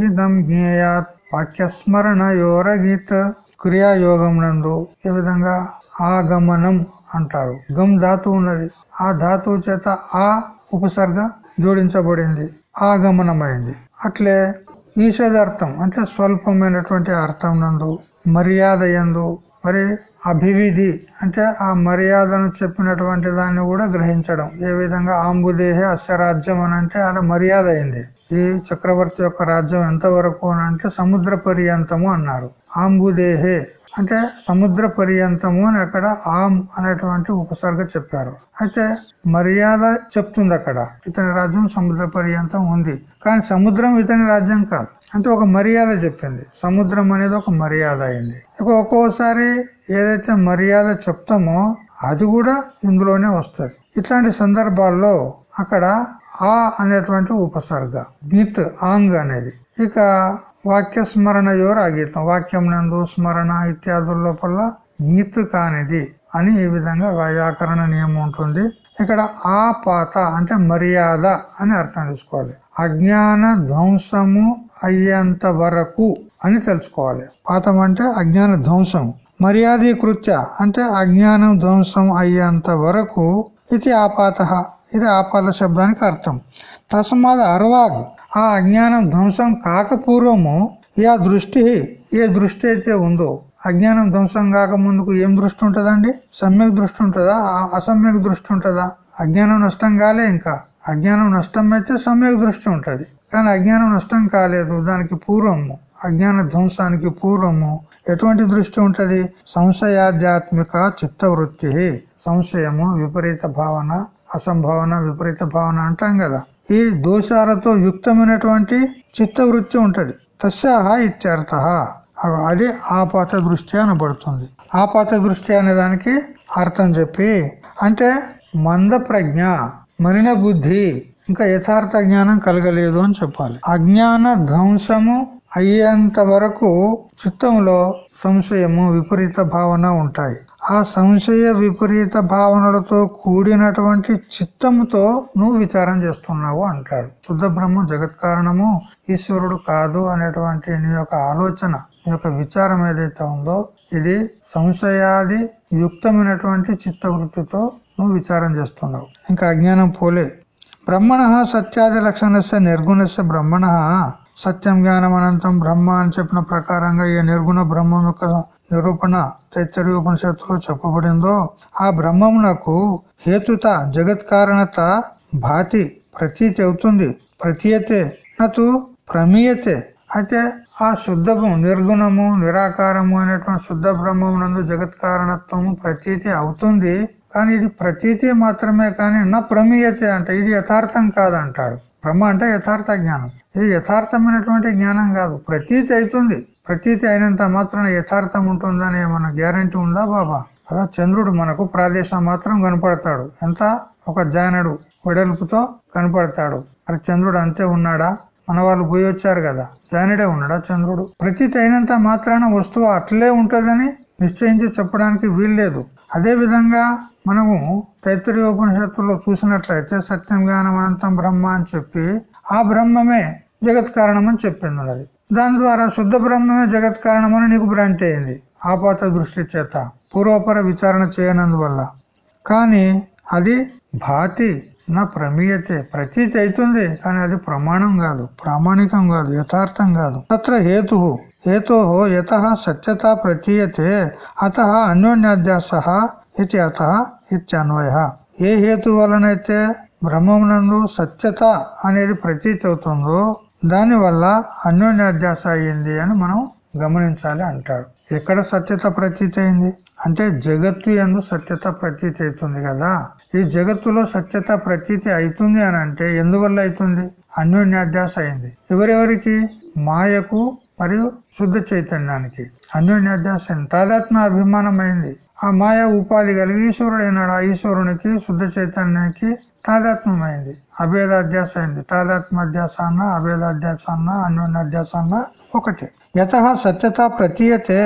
గిదం జ్ఞేయాత్ వాక్యస్మరణ యోరగీత్ క్రియాయోగం నందు ఈ విధంగా? ఆగమనం అంటారు. గమ్ ధాతు ఉన్నది. ఆ ధాతువు చేత ఆ ఉపసర్గ జోడించబడింది. ఆగమనమైంది. అట్లే ఈషదర్థం అంటే స్వల్పమైనటువంటి అర్థం నందు మర్యాద ఎందు మరి అభివిధి అంటే ఆ మర్యాదను చెప్పినటువంటి దాన్ని కూడా గ్రహించడం. ఏ విధంగా? ఆంబుదేహే అస్యరాజ్యం అని అంటే అలా మర్యాద అయింది. ఈ చక్రవర్తి యొక్క రాజ్యం ఎంతవరకు అని అంటే సముద్ర పర్యంతము అన్నారు. ఆంబుదేహే. అంటే సముద్ర పర్యంతము అని అక్కడ ఆమ్ అనేటువంటి ఉపసర్గ చెప్పారు. అయితే మర్యాద చెప్తుంది అక్కడ. ఇతని రాజ్యం సముద్ర పర్యంతం ఉంది. కానీ సముద్రం ఇతని రాజ్యం కాదు. అంటే ఒక మర్యాద చెప్పింది. సముద్రం అనేది ఒక మర్యాద అయింది. ఇక ఒక్కోసారి ఏదైతే మర్యాద చెప్తామో అది కూడా ఇందులోనే వస్తుంది. ఇట్లాంటి సందర్భాల్లో అక్కడ ఆ అనేటువంటి ఉపసర్గ గీత్ ఆంగ్ అనేది. ఇక వాక్య స్మరణ యోర్ గీతం వాక్యం నందు స్మరణ ఇత్యాదుల లోపల గీత్ కానిది అని ఈ విధంగా వ్యాకరణ నియమం ఉంటుంది. ఇక్కడ ఆ పాత అంటే మర్యాద అని అర్థం తీసుకోవాలి అజ్ఞాన ధ్వంసము అయ్యేంత వరకు అని తెలుసుకోవాలి. పాతం అంటే అజ్ఞాన ధ్వంసం మర్యాదీకృత్య అంటే అజ్ఞానం ధ్వంసం అయ్యేంత వరకు ఇది ఆపాత ఇది ఆపాత శబ్దానికి అర్థం. తస్మాత్ అర్వాగ్. ఆ అజ్ఞానం ధ్వంసం కాకపూర్వము. ఆ దృష్టి ఏ దృష్టి అయితే ఉందో. అజ్ఞానం ధ్వంసం కాక ముందుకు ఏం దృష్టి ఉంటుందండి? సమ్యక్ దృష్టి ఉంటుందా? అసమ్యక్ దృష్టి ఉంటుందా? అజ్ఞానం నష్టం కాలే ఇంకా. అజ్ఞానం నష్టం అయితే సమ్యక్ దృష్టి ఉంటుంది. కానీ అజ్ఞానం నష్టం కాలేదు దానికి పూర్వము. అజ్ఞాన ధ్వంసానికి పూర్వము. ఎటువంటి దృష్టి ఉంటుంది? సంశయాధ్యాత్మిక చిత్తవృత్తి. సంశయము విపరీత భావన అసంభావన విపరీత భావన అంటాం కదా. ఈ దోషాలతో యుక్తమైనటువంటి చిత్తవృత్తి ఉంటది. తస్యాహ ఇత్యర్థ. అది ఆపాత దృష్టి అనబడుతుంది. ఆపాత దృష్టి అనే దానికి అర్థం చెప్పి అంటే మంద ప్రజ్ఞ మరిన బుద్ధి ఇంకా యథార్థ జ్ఞానం కలగలేదు అని చెప్పాలి. అజ్ఞాన ధ్వంసము అయ్యేంత వరకు చిత్తంలో సంశయము విపరీత భావన ఉంటాయి. ఆ సంశయ విపరీత భావనలతో కూడినటువంటి చిత్తముతో నువ్వు విచారం చేస్తున్నావు అంటాడు. శుద్ధ బ్రహ్మ జగత్ కారణము ఈశ్వరుడు కాదు అనేటువంటి నీ యొక్క ఆలోచన నీ యొక్క విచారం ఏదైతే ఉందో ఇది సంశయాది యుక్తమైనటువంటి చిత్తవృత్తితో నువ్వు విచారం చేస్తున్నావు. ఇంకా అజ్ఞానం పోలే. బ్రహ్మణ సత్యాది లక్షణస్య నిర్గుణస్య బ్రహ్మణ. సత్యం జ్ఞానం అనంతం బ్రహ్మ అని చెప్పిన ప్రకారంగా ఈ నిర్గుణ బ్రహ్మం యొక్క నిరూపణ తైత్తరి ఉపనిషత్తులో చెప్పబడిందో ఆ బ్రహ్మమునకు హేతుత జగత్ కారణత భాతి ప్రతీతి అవుతుంది ప్రతీయతే నటు ప్రమీయతే. అయితే ఆ శుద్ధము నిర్గుణము నిరాకారము అనేటువంటి శుద్ధ బ్రహ్మమునందు జగత్ కారణత్వము ప్రతీతి అవుతుంది. కానీ ఇది ప్రతీతి మాత్రమే కానీ నా ప్రమీయతే అంటే. ఇది యథార్థం కాదంటాడు. బ్రహ్మ అంటే యథార్థ జ్ఞానం. ఇది యథార్థమైనటువంటి జ్ఞానం కాదు. ప్రతీతి అవుతుంది. ప్రతీతి అయినంత మాత్రం యథార్థం ఉంటుందనే మన గ్యారంటీ ఉందా బాబా? అలా చంద్రుడు మనకు ప్రాదేశం మాత్రం కనపడతాడు. ఎంత? ఒక జానడు వెడల్పుతో కనపడతాడు. మరి చంద్రుడు అంతే ఉన్నాడా? మన వాళ్ళు పోయి వచ్చారు కదా. జానడే ఉన్నాడా చంద్రుడు? ప్రతీతి అయినంత మాత్రాన వస్తువు అట్లే ఉంటుందని నిశ్చయించి చెప్పడానికి వీల్లేదు అదే విధంగా మనము తైత్తరీయోపనిషత్తులో చూసినట్లయితే సత్యం జ్ఞానం అనంతం బ్రహ్మ అని చెప్పి ఆ బ్రహ్మమే జగత్ కారణం అని చెప్పింది ఉన్నది దాని ద్వారా శుద్ధ బ్రహ్మమే జగత్ కారణమని నీకు భ్రాంతి అయింది. ఆపాత దృష్టి చేత పూర్వపర విచారణ చేయనందువల్ల. కానీ అది భాతి నా ప్రమీయతే ప్రతీతి అవుతుంది కానీ అది ప్రమాణం కాదు ప్రామాణికం కాదు యథార్థం కాదు. తత్ర హేతు హేతో యత సత్యత ప్రతీయతే అత అన్యోన్యాధ్యాస ఇది అత ఇత్యన్వయ. ఏ హేతు వలనైతే బ్రహ్మమునందు సత్యత అనేది ప్రతీతి అవుతుందో దానివల్ల అన్యోన్యాధ్యాస అయింది అని మనం గమనించాలి అంటాడు. ఎక్కడ సత్యత ప్రతీతి అయింది అంటే జగత్తు ఎందు సత్యత ప్రతీతి అవుతుంది కదా. ఈ జగత్తులో సత్యత ప్రతీతి అవుతుంది అని అంటే ఎందువల్ల అవుతుంది అన్యోన్యాధ్యాస అయింది ఎవరెవరికి? మాయకు మరియు శుద్ధ చైతన్యానికి. అన్యోన్యాధ్యాస అయింది తాదాత్మ అభిమానం అయింది ఆ మాయ ఉపాధి కలిగి ఈశ్వరుడు అయినాడు ఆ ఈశ్వరునికి శుద్ధ చైతన్యానికి తాదాత్మ్యమైంది. అభేదాధ్యాస అయింది తాదాత్మ్యాధ్యాస అన్న అభేదాధ్యాస అన్న అన్యోన్యాధ్యాస అన్న ఒకటి. యత సత్యత ప్రతీయతే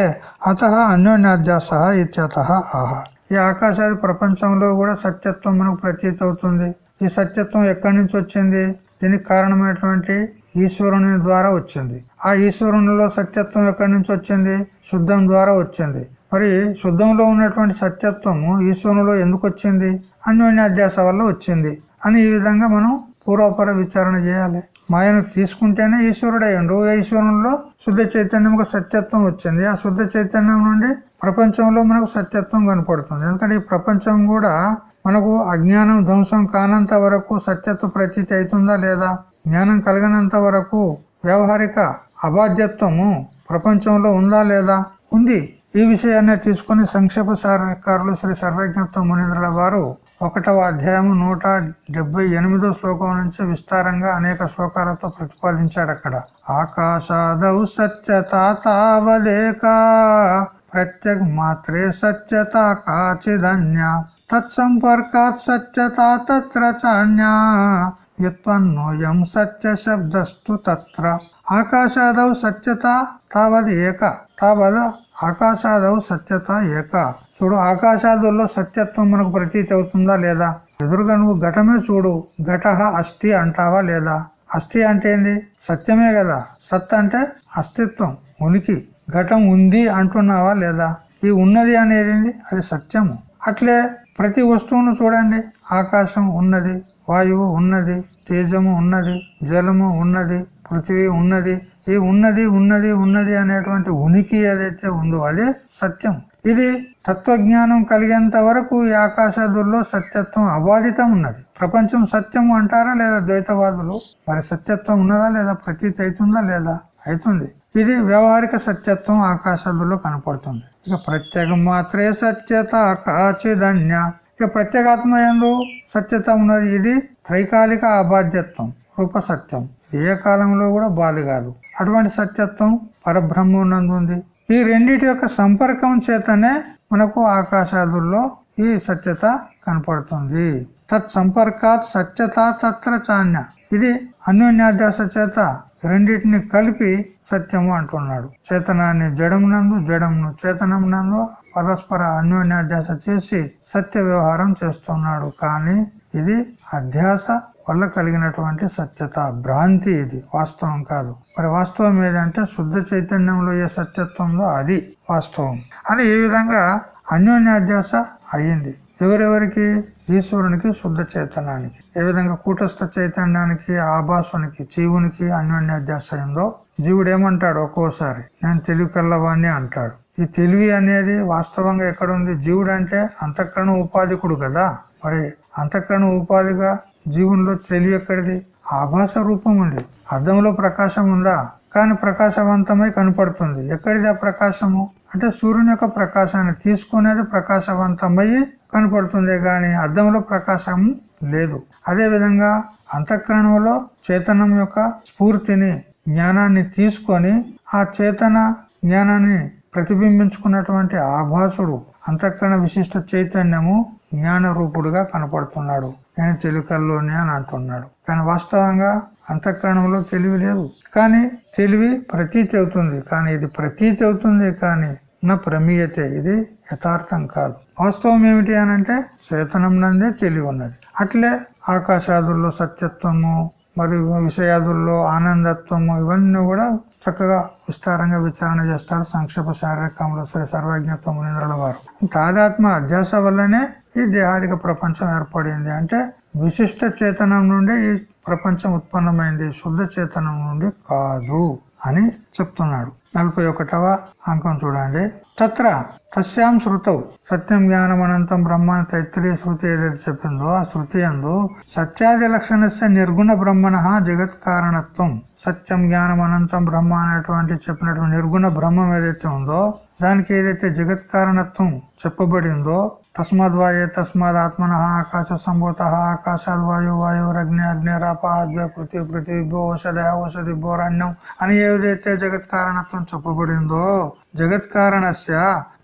అత అన్యోన్యాధ్యాస ఇత్యత ఆహా. ఈ ఆకాశాది ప్రపంచంలో కూడా సత్యత్వం మనకు ప్రతీత అవుతుంది. ఈ సత్యత్వం ఎక్కడి నుంచి వచ్చింది? దీనికి కారణమైనటువంటి ఈశ్వరుని ద్వారా వచ్చింది. ఆ ఈశ్వరునిలో సత్యత్వం ఎక్కడి నుంచి వచ్చింది? శుద్ధం ద్వారా వచ్చింది. మరి శుద్ధంలో ఉన్నటువంటి సత్యత్వము ఈశ్వరునిలో ఎందుకు వచ్చింది? అన్యోన్యాధ్యాస వల్ల వచ్చింది. అని ఈ విధంగా మనం పూర్వపర విచారణ చేయాలి. మాయను తీసుకుంటేనే ఈశ్వరుడయ్యండు ఈశ్వరంలో శుద్ధ చైతన్యం సత్యత్వం వచ్చింది. ఆ శుద్ధ చైతన్యం నుండి ప్రపంచంలో మనకు సత్యత్వం కనపడుతుంది. ఎందుకంటే ఈ ప్రపంచం కూడా మనకు అజ్ఞానం ధ్వంసం కానంత వరకు సత్యత్వ ప్రతీతి అవుతుందా లేదా? జ్ఞానం కలిగినంత వరకు వ్యవహారిక అబాధ్యత్వము ప్రపంచంలో ఉందా లేదా? ఉంది. ఈ విషయాన్ని తీసుకుని సంక్షేప సహకారులు శ్రీ సర్వజ్ఞత్వ మునీంద్రుల వారు ఒకటవ అధ్యాయం నూట డెబ్బై ఎనిమిదో శ్లోకం నుంచి విస్తారంగా అనేక శ్లోకాలతో ప్రతిపాదించాడు అక్కడ ఆకాశాదౌ సత్యతావలేక ప్రత్యగ్ ప్రత్యక్ మాత్రే సత్యత కాచిదన్య తత్సంపర్కాత్ సత్యత తత్ర చాన్యా వ్యుత్పన్నోయం సత్య శబ్దస్తు తత్ర. ఆకాశాదౌ సత్యత తావద్ ఏక తావద ఆకాశాదవు సత్యత ఏక. చూడు ఆకాశాదుల్లో సత్యత్వం మనకు ప్రతీతి అవుతుందా లేదా? ఎదురుగా నువ్వు ఘటమే చూడు. ఘట అస్థి అంటావా లేదా? అస్థి అంటే ఏంది? సత్యమే కదా. సత్ అంటే అస్తిత్వం ఉనికి. ఘటం ఉంది అంటున్నావా లేదా? ఈ ఉన్నది అనేది అది సత్యము. అట్లే ప్రతి వస్తువును చూడండి. ఆకాశం ఉన్నది వాయువు ఉన్నది తేజము ఉన్నది జలము ఉన్నది పృథివీ ఉన్నది. ఈ ఉన్నది ఉన్నది ఉన్నది అనేటువంటి ఉనికి ఏదైతే ఉందో అదే సత్యం. ఇది తత్వజ్ఞానం కలిగేంత వరకు ఈ ఆకాశాదుల్లో సత్యత్వం అబాధితం ఉన్నది. ప్రపంచం సత్యం అంటారా లేదా ద్వైతవాదులు? మరి సత్యత్వం ఉన్నదా లేదా? ప్రతీతి అవుతుందా లేదా? అవుతుంది. ఇది వ్యవహారిక సత్యత్వం ఆకాశాదుల్లో కనపడుతుంది. ఇక ప్రత్యేకం మాత్రే సత్యత కాచిదన్య. ఇక ప్రత్యేకాత్మ ఎందు సత్యత ఉన్నది. ఇది త్రైకాలిక అబాధ్యత్వం రూప సత్యం ఏ కాలంలో కూడా బాధ కాదు. అటువంటి సత్యత్వం పరబ్రహ్మనందుంది ఉంది. ఈ రెండిటి యొక్క సంపర్కం చేతనే మనకు ఆకాశాదుల్లో ఈ సత్యత కనపడుతుంది. తత్ సంపర్కాత్ సత్యత తత్ర చాన్య. ఇది అన్యోన్యాధ్యాస చేత రెండింటిని కలిపి సత్యము అంటున్నాడు. చేతనాన్ని జడమునందు జడమును చేతనమునందు పరస్పర అన్యోన్యాధ్యాస చేసి సత్య వ్యవహారం చేస్తున్నాడు. కానీ ఇది అధ్యాస వల్ల కలిగినటువంటి సత్యత భ్రాంతి ఇది. వాస్తవం కాదు. మరి వాస్తవం ఏదంటే శుద్ధ చైతన్యంలో ఏ సత్యత్వంలో అది వాస్తవం. అని ఈ విధంగా అన్యోన్యాధ్యాస అయ్యింది. ఎవరెవరికి? ఈశ్వరునికి శుద్ధ చైతన్యానికి. ఏ విధంగా కూటస్థ చైతన్యానికి ఆభాసునికి జీవునికి అన్యోన్యాధ్యాస అయిందో? జీవుడు ఏమంటాడు ఒక్కోసారి? నేను తెలివి కల్లవాణ్ణి అంటాడు. ఈ తెలివి అనేది వాస్తవంగా ఎక్కడుంది? జీవుడు అంటే అంతఃకరణ ఉపాధికుడు కదా. మరి అంతఃకరణ ఉపాధిగా జీవుల్లో తెలివి ఎక్కడిది? ఆభాస రూపం ఉంది. అద్దంలో ప్రకాశం ఉందా? కానీ ప్రకాశవంతమై కనపడుతుంది. ఎక్కడిది ఆ ప్రకాశము? అంటే సూర్యుని యొక్క ప్రకాశాన్ని తీసుకునేది ప్రకాశవంతమై కనపడుతుంది గాని అద్దంలో ప్రకాశము లేదు. అదే విధంగా అంతఃకరణంలో చేతనం యొక్క స్ఫూర్తిని జ్ఞానాన్ని తీసుకొని ఆ చేతన జ్ఞానాన్ని ప్రతిబింబించుకున్నటువంటి ఆభాసుడు అంతఃకరణ విశిష్ట చైతన్యము జ్ఞాన రూపుడుగా కనపడుతున్నాడు. నేను తెలుకల్లోనే అని అంటున్నాడు. కానీ వాస్తవంగా అంతఃకరణంలో తెలివి లేదు. కానీ తెలివి ప్రతీతి అవుతుంది. కానీ ఇది ప్రతీతి అవుతుంది కానీ నా ప్రమీయతే ఇది యథార్థం కాదు. వాస్తవం ఏమిటి అని అంటే చేతనం నందే తెలివి ఉన్నది. అట్లే ఆకాశాదుల్లో సత్యత్వము మరియు విషయాదుల్లో ఆనందత్వము ఇవన్నీ కూడా చక్కగా విస్తారంగా విచారణ చేస్తాడు సంక్షేప శారీరకంలో శ్రీ సర్వజ్ఞత్వం మునింద్రుల వారు. తాదాత్మ అధ్యాస వల్లనే ఈ దేహాదిక ప్రపంచం ఏర్పడింది. అంటే విశిష్ట చేతనం నుండి ఈ ప్రపంచం ఉత్పన్నమైంది. శుద్ధ చేతనం నుండి కాదు అని చెప్తున్నాడు. నలభై ఒకటవ అంకం చూడండి. తత్ర తస్యాం శృతౌ. సత్యం జ్ఞానం అనంతం బ్రహ్మాన్ని తైత్రీయ శృతి ఏదైతే చెప్పిందో ఆ శృతి అందు సత్యాది లక్షణస్య నిర్గుణ బ్రహ్మణ జగత్ కారణత్వం. సత్యం జ్ఞానం అనంతం బ్రహ్మ అనేటువంటి చెప్పినటువంటి నిర్గుణ బ్రహ్మం ఏదైతే ఉందో దానికి ఏదైతే జగత్ కారణత్వం చెప్పబడిందో తస్మాద్వాయే తస్మాద్ ఆత్మన ఆకాశ సంభూత ఆకాశాద్ వాయు వాయురగ్ని అగ్నిరాప అగ్ని పృథ్వీ పృథ్వీభ్యో ఔషధ ఔషధి బోరాణ్యం అని ఏదైతే జగత్ కారణత్వం చెప్పబడిందో జగత్ కారణస్య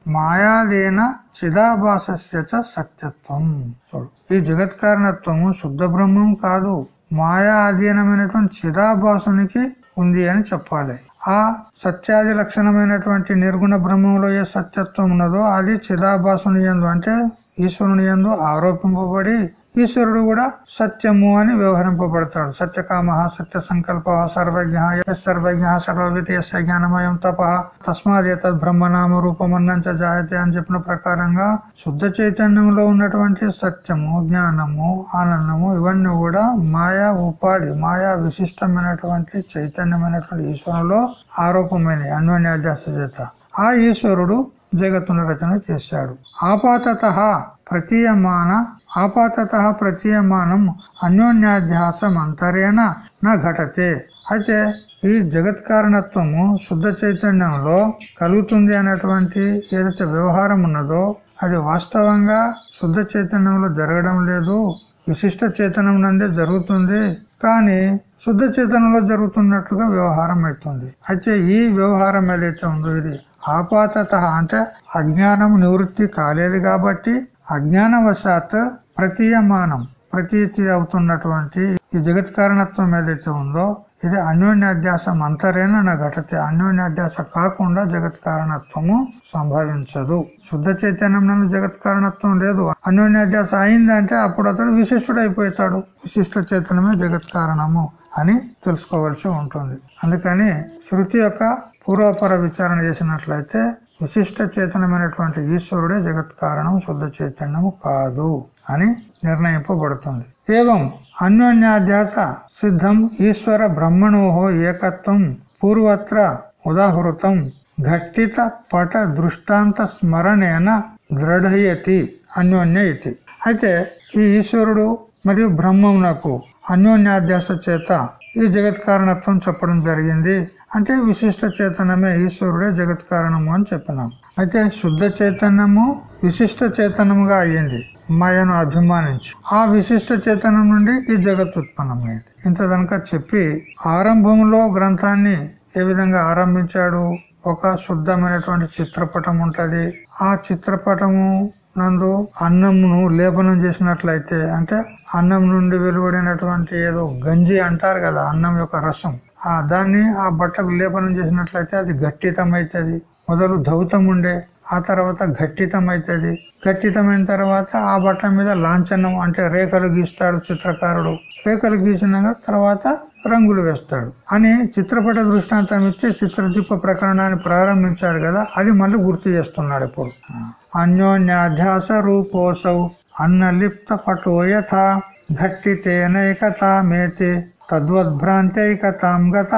మాయాదేన చిదాభాసస్యచ సత్యత్వం. చూడు. ఈ జగత్ కారణత్వము శుద్ధ బ్రహ్మం కాదు మాయా అధీనమైనటువంటి చిదాభాసునికి ఉంది అని చెప్పాలి. ఆ సత్యాది లక్షణమైనటువంటి నిర్గుణ బ్రహ్మంలో ఏ సత్యత్వం ఉన్నదో అది చిదాభాసుని ఎందు అంటే ఈశ్వరుని ఎందు ఆరోపింపబడి ఈశ్వరుడు కూడా సత్యము అని వ్యవహరింపబడతాడు. సత్యకామ సత్య సంకల్ప సర్వజ్ఞ సర్వజ్ఞ సర్వవిధి యస్య జ్ఞానమయం తప. తస్మాత్ బ్రహ్మనామ రూపమన్నంచ జాయతే అని చెప్పిన ప్రకారంగా శుద్ధ చైతన్యంలో ఉన్నటువంటి సత్యము జ్ఞానము ఆనందము ఇవన్నీ కూడా మాయా ఉపాధి మాయా విశిష్టమైనటువంటి చైతన్యమైనటువంటి ఈశ్వరులో ఆరోపమైన అన్వన్యాధ్యాస చేత. ఆ ఈశ్వరుడు జగత్తును రచన చేశాడు. ఆపాతత ప్రతీయమాన ఆపాతత ప్రతీయమానం అన్యోన్యాధ్యాసం అంతరేణ నా ఘటతే. అయితే ఈ జగత్ కారణత్వము శుద్ధ చైతన్యంలో కలుగుతుంది అనేటువంటి ఏదైతే వ్యవహారం ఉన్నదో అది వాస్తవంగా శుద్ధ చైతన్యంలో జరగడం లేదు. విశిష్ట చైతన్యం నందే జరుగుతుంది. కానీ శుద్ధ చైతన్యంలో జరుగుతున్నట్లుగా వ్యవహారం అవుతుంది. అయితే ఈ వ్యవహారం ఏదైతే ఉందో ఇది ఆపాతత అంటే అజ్ఞానం నివృత్తి కాలేదు కాబట్టి అజ్ఞానవశాత్ ప్రతీయమానం ప్రతీతి అవుతున్నటువంటి ఈ జగత్ కారణత్వం ఏదైతే ఉందో ఇది అన్యోన్యాధ్యాసం అంతరేన నా ఘటతే. అన్యోన్యాధ్యాస కాకుండా జగత్ కారణత్వము సంభవించదు. శుద్ధ చైతన్యం జగత్ కారణత్వం లేదు. అన్యోన్యాధ్యాస అయిందంటే అప్పుడు అతడు విశిష్టుడు అయిపోతాడు విశిష్ట చైతన్యమే జగత్ కారణము అని తెలుసుకోవాల్సి ఉంటుంది. అందుకని శృతి యొక్క పూర్వపర విచారణ చేసినట్లయితే విశిష్ట చేతనమైనటువంటి ఈశ్వరుడే జగత్ కారణం శుద్ధ చైతన్యము కాదు అని నిర్ణయింపబడుతుంది. ఏవం? అన్యోన్యాధ్యాస సిద్ధం ఈశ్వర బ్రహ్మణోహో ఏకత్వం పూర్వత్ర ఉదాహృతం ఘట్టిత పట దృష్టాంత స్మరణేన దృఢయతి అన్యోన్య ఇతి. అయితే ఈ ఈశ్వరుడు మరియు బ్రహ్మమునకు అన్యోన్యాధ్యాస చేత ఈ జగత్ కారణత్వం చెప్పడం జరిగింది. అంటే విశిష్ట చైతన్యమే ఈశ్వరుడే జగత్ కారణము అని చెప్పినాం. అయితే శుద్ధ చైతన్యము విశిష్ట చైతన్యముగా అయ్యింది మాయను అభిమానించి. ఆ విశిష్ట చైతన్యం నుండి ఈ జగత్ ఉత్పన్నమైంది. ఇంత కనుక చెప్పి ఆరంభంలో గ్రంథాన్ని ఏ విధంగా ఆరంభించాడు? ఒక శుద్ధమైనటువంటి చిత్రపటం ఉంటది. ఆ చిత్రపటము నందు అన్నంను లేపనం చేసినట్లయితే అంటే అన్నం నుండి వెలువడినటువంటి ఏదో గంజి అంటారు కదా అన్నం యొక్క రసం. దాన్ని ఆ బట్టకు లేపనం చేసినట్లయితే అది గట్టితం అవుతుంది మొదలు ధౌతం ఉండే ఆ తర్వాత ఘట్టితం అవుతుంది ఘట్టితమైన తర్వాత ఆ బట్ట మీద లాంఛనం అంటే రేఖలు గీస్తాడు చిత్రకారుడు. రేఖలు గీసినాక తర్వాత రంగులు వేస్తాడు. అని చిత్రపట దృష్టాంతం ఇచ్చి చిత్రదీప ప్రకరణాన్ని ప్రారంభించాడు కదా అది మళ్ళీ గుర్తు చేస్తున్నాడు ఇప్పుడు. అన్యోన్యాధ్యాస రూపోసౌ అన్నలిప్త పటోయథ ఘట్టితేనైకతా మేతే తద్వద్భ్రాంతైకతాం గత.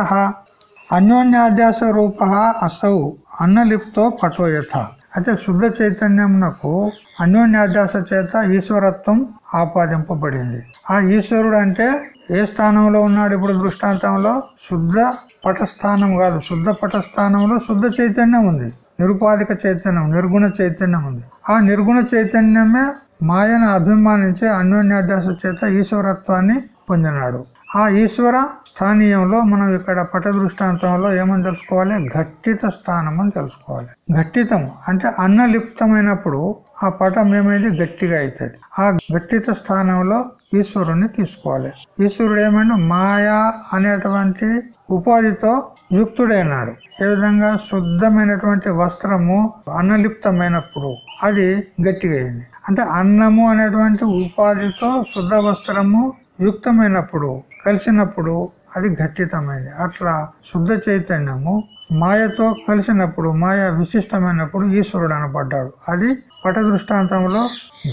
అన్యోన్యాధ్యాస రూప అసౌ అన్నలిప్తో పటోయథ. అయితే శుద్ధ చైతన్యమునకు అన్యోన్యాధ్యాస చేత ఈశ్వరత్వం ఆపాదింపబడింది. ఆ ఈశ్వరుడు అంటే ఏ స్థానంలో ఉన్నాడు ఇప్పుడు దృష్టాంతంలో? శుద్ధ పటస్థానం కాదు శుద్ధ పటస్థానంలో శుద్ధ చైతన్యం ఉంది. నిరుపాధిక చైతన్యం నిర్గుణ చైతన్యం ఉంది. ఆ నిర్గుణ చైతన్యమే మాయను అభిమానించే అన్యోన్యాధ్యాస చేత ఈశ్వరత్వాన్ని పొందినాడు. ఆ ఈశ్వర స్థానీయంలో మనం ఇక్కడ పట దృష్టాంతంలో ఏమని తెలుసుకోవాలి? ఘట్టిత స్థానం అని తెలుసుకోవాలి. ఘట్టితం అంటే అన్నలిప్తమైనప్పుడు ఆ పటం ఏమైంది? గట్టిగా అవుతుంది ఆ గట్టిత స్థానంలో ఈశ్వరుణ్ణి తీసుకోవాలి. ఈశ్వరుడు ఏమంటే మాయా అనేటువంటి ఉపాధితో యుక్తుడైనాడు. ఏ విధంగా? శుద్ధమైనటువంటి వస్త్రము అన్నలిప్తమైనప్పుడు అది గట్టిగా అయింది. అంటే అన్నము అనేటువంటి ఉపాధితో శుద్ధ వస్త్రము యుక్తమైనప్పుడు కలిసినప్పుడు అది ఘట్టితమైంది అట్లా శుద్ధ చైతన్యము మాయతో కలిసినప్పుడు మాయ విశిష్టమైనప్పుడు ఈశ్వరుడు అనబడ్డాడు. అది పట దృష్టాంతంలో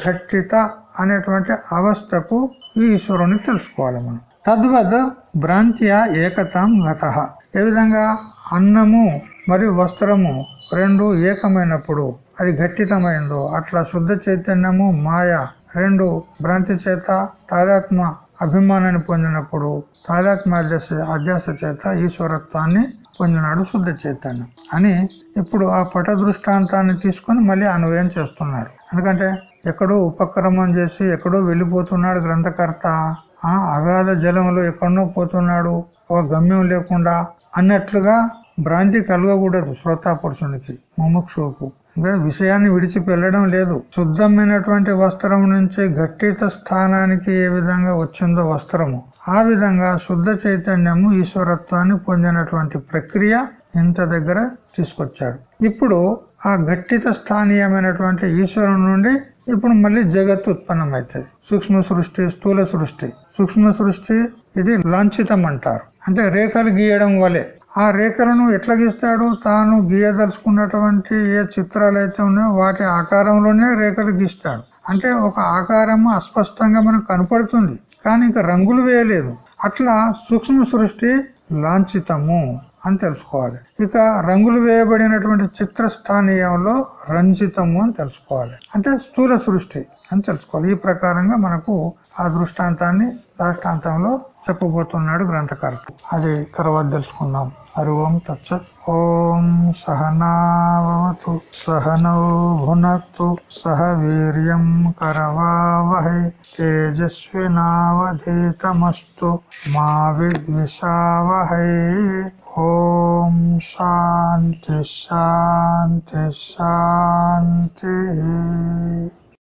ఘట్టిత అనేటువంటి అవస్థకు ఈ ఈశ్వరుని తెలుసుకోవాలి మనం. తద్వద్ భ్రాంత్య ఏకతాం గత. ఏ విధంగా అన్నము మరియు వస్త్రము రెండు ఏకమైనప్పుడు అది ఘట్టితమైందో అట్లా శుద్ధ చైతన్యము మాయ రెండు భ్రాంతి చేత తాదాత్మ అభిమానాన్ని పొందినప్పుడు తాదాత్మ అధ్యాస అధ్యాస చేత ఈశ్వరత్వాన్ని పొందినాడు శుద్ధ చైతన్యం అని ఇప్పుడు ఆ పట దృష్టాంతాన్ని తీసుకొని మళ్ళీ అన్వయం చేస్తున్నారు. ఎందుకంటే ఎక్కడో ఉపక్రమం చేసి ఎక్కడో వెళ్ళిపోతున్నాడు గ్రంథకర్త. ఆ అగాధ జలంలో ఎక్కడనో పోతున్నాడు. ఒక గమ్యం లేకుండా అన్నట్లుగా భ్రాంతి కలగకూడదు శ్రోతా పురుషునికి ముముక్షువుకు. విషయాన్ని విడిచి వెళ్ళడం లేదు. శుద్ధమైనటువంటి వస్త్రం నుంచి గట్టిత స్థానానికి ఏ విధంగా వచ్చిందో వస్త్రము. ఆ విధంగా శుద్ధ చైతన్యము ఈశ్వరత్వాన్ని పొందినటువంటి ప్రక్రియ ఇంత దగ్గర తీసుకొచ్చాడు. ఇప్పుడు ఆ గట్టిత స్థానీయమైనటువంటి ఈశ్వరం నుండి ఇప్పుడు మళ్ళీ జగత్తు ఉత్పన్నమవుతుంది. సూక్ష్మ సృష్టి స్థూల సృష్టి. సూక్ష్మ సృష్టి ఇది లాంఛితం అంటారు అంటే రేఖలు గీయడం వలె ఆ రేఖలను ఎట్లా గీస్తాడు తాను గీయదలుచుకున్నటువంటి ఏ చిత్రాలు అయితే ఉన్నాయో వాటి ఆకారంలోనే రేఖలు గీస్తాడు. అంటే ఒక ఆకారము అస్పష్టంగా మనకు కనపడుతుంది కానీ ఇంకా రంగులు వేయలేదు. అట్లా సూక్ష్మ సృష్టి లాంఛితము అని తెలుసుకోవాలి. ఇక రంగులు వేయబడినటువంటి చిత్రస్థానీయంలో రంజితము అని తెలుసుకోవాలి. అంటే స్థూల సృష్టి అని తెలుసుకోవాలి. ఈ ప్రకారంగా మనకు ఆ దృష్టాంతాన్ని దృష్టాంతంలో చెప్పబోతున్నాడు గ్రంథకర్త. అది తర్వాత తెలుసుకుందాం. హరి ఓం తచ్చత్ ఓం సహనావతు. సహనౌ భునత్తు. సహ వీర్యం కరవావహై. తేజస్వినావధీతమస్తు మా విద్విషావహై. ఓం శాంతి శాంతి శాంతి.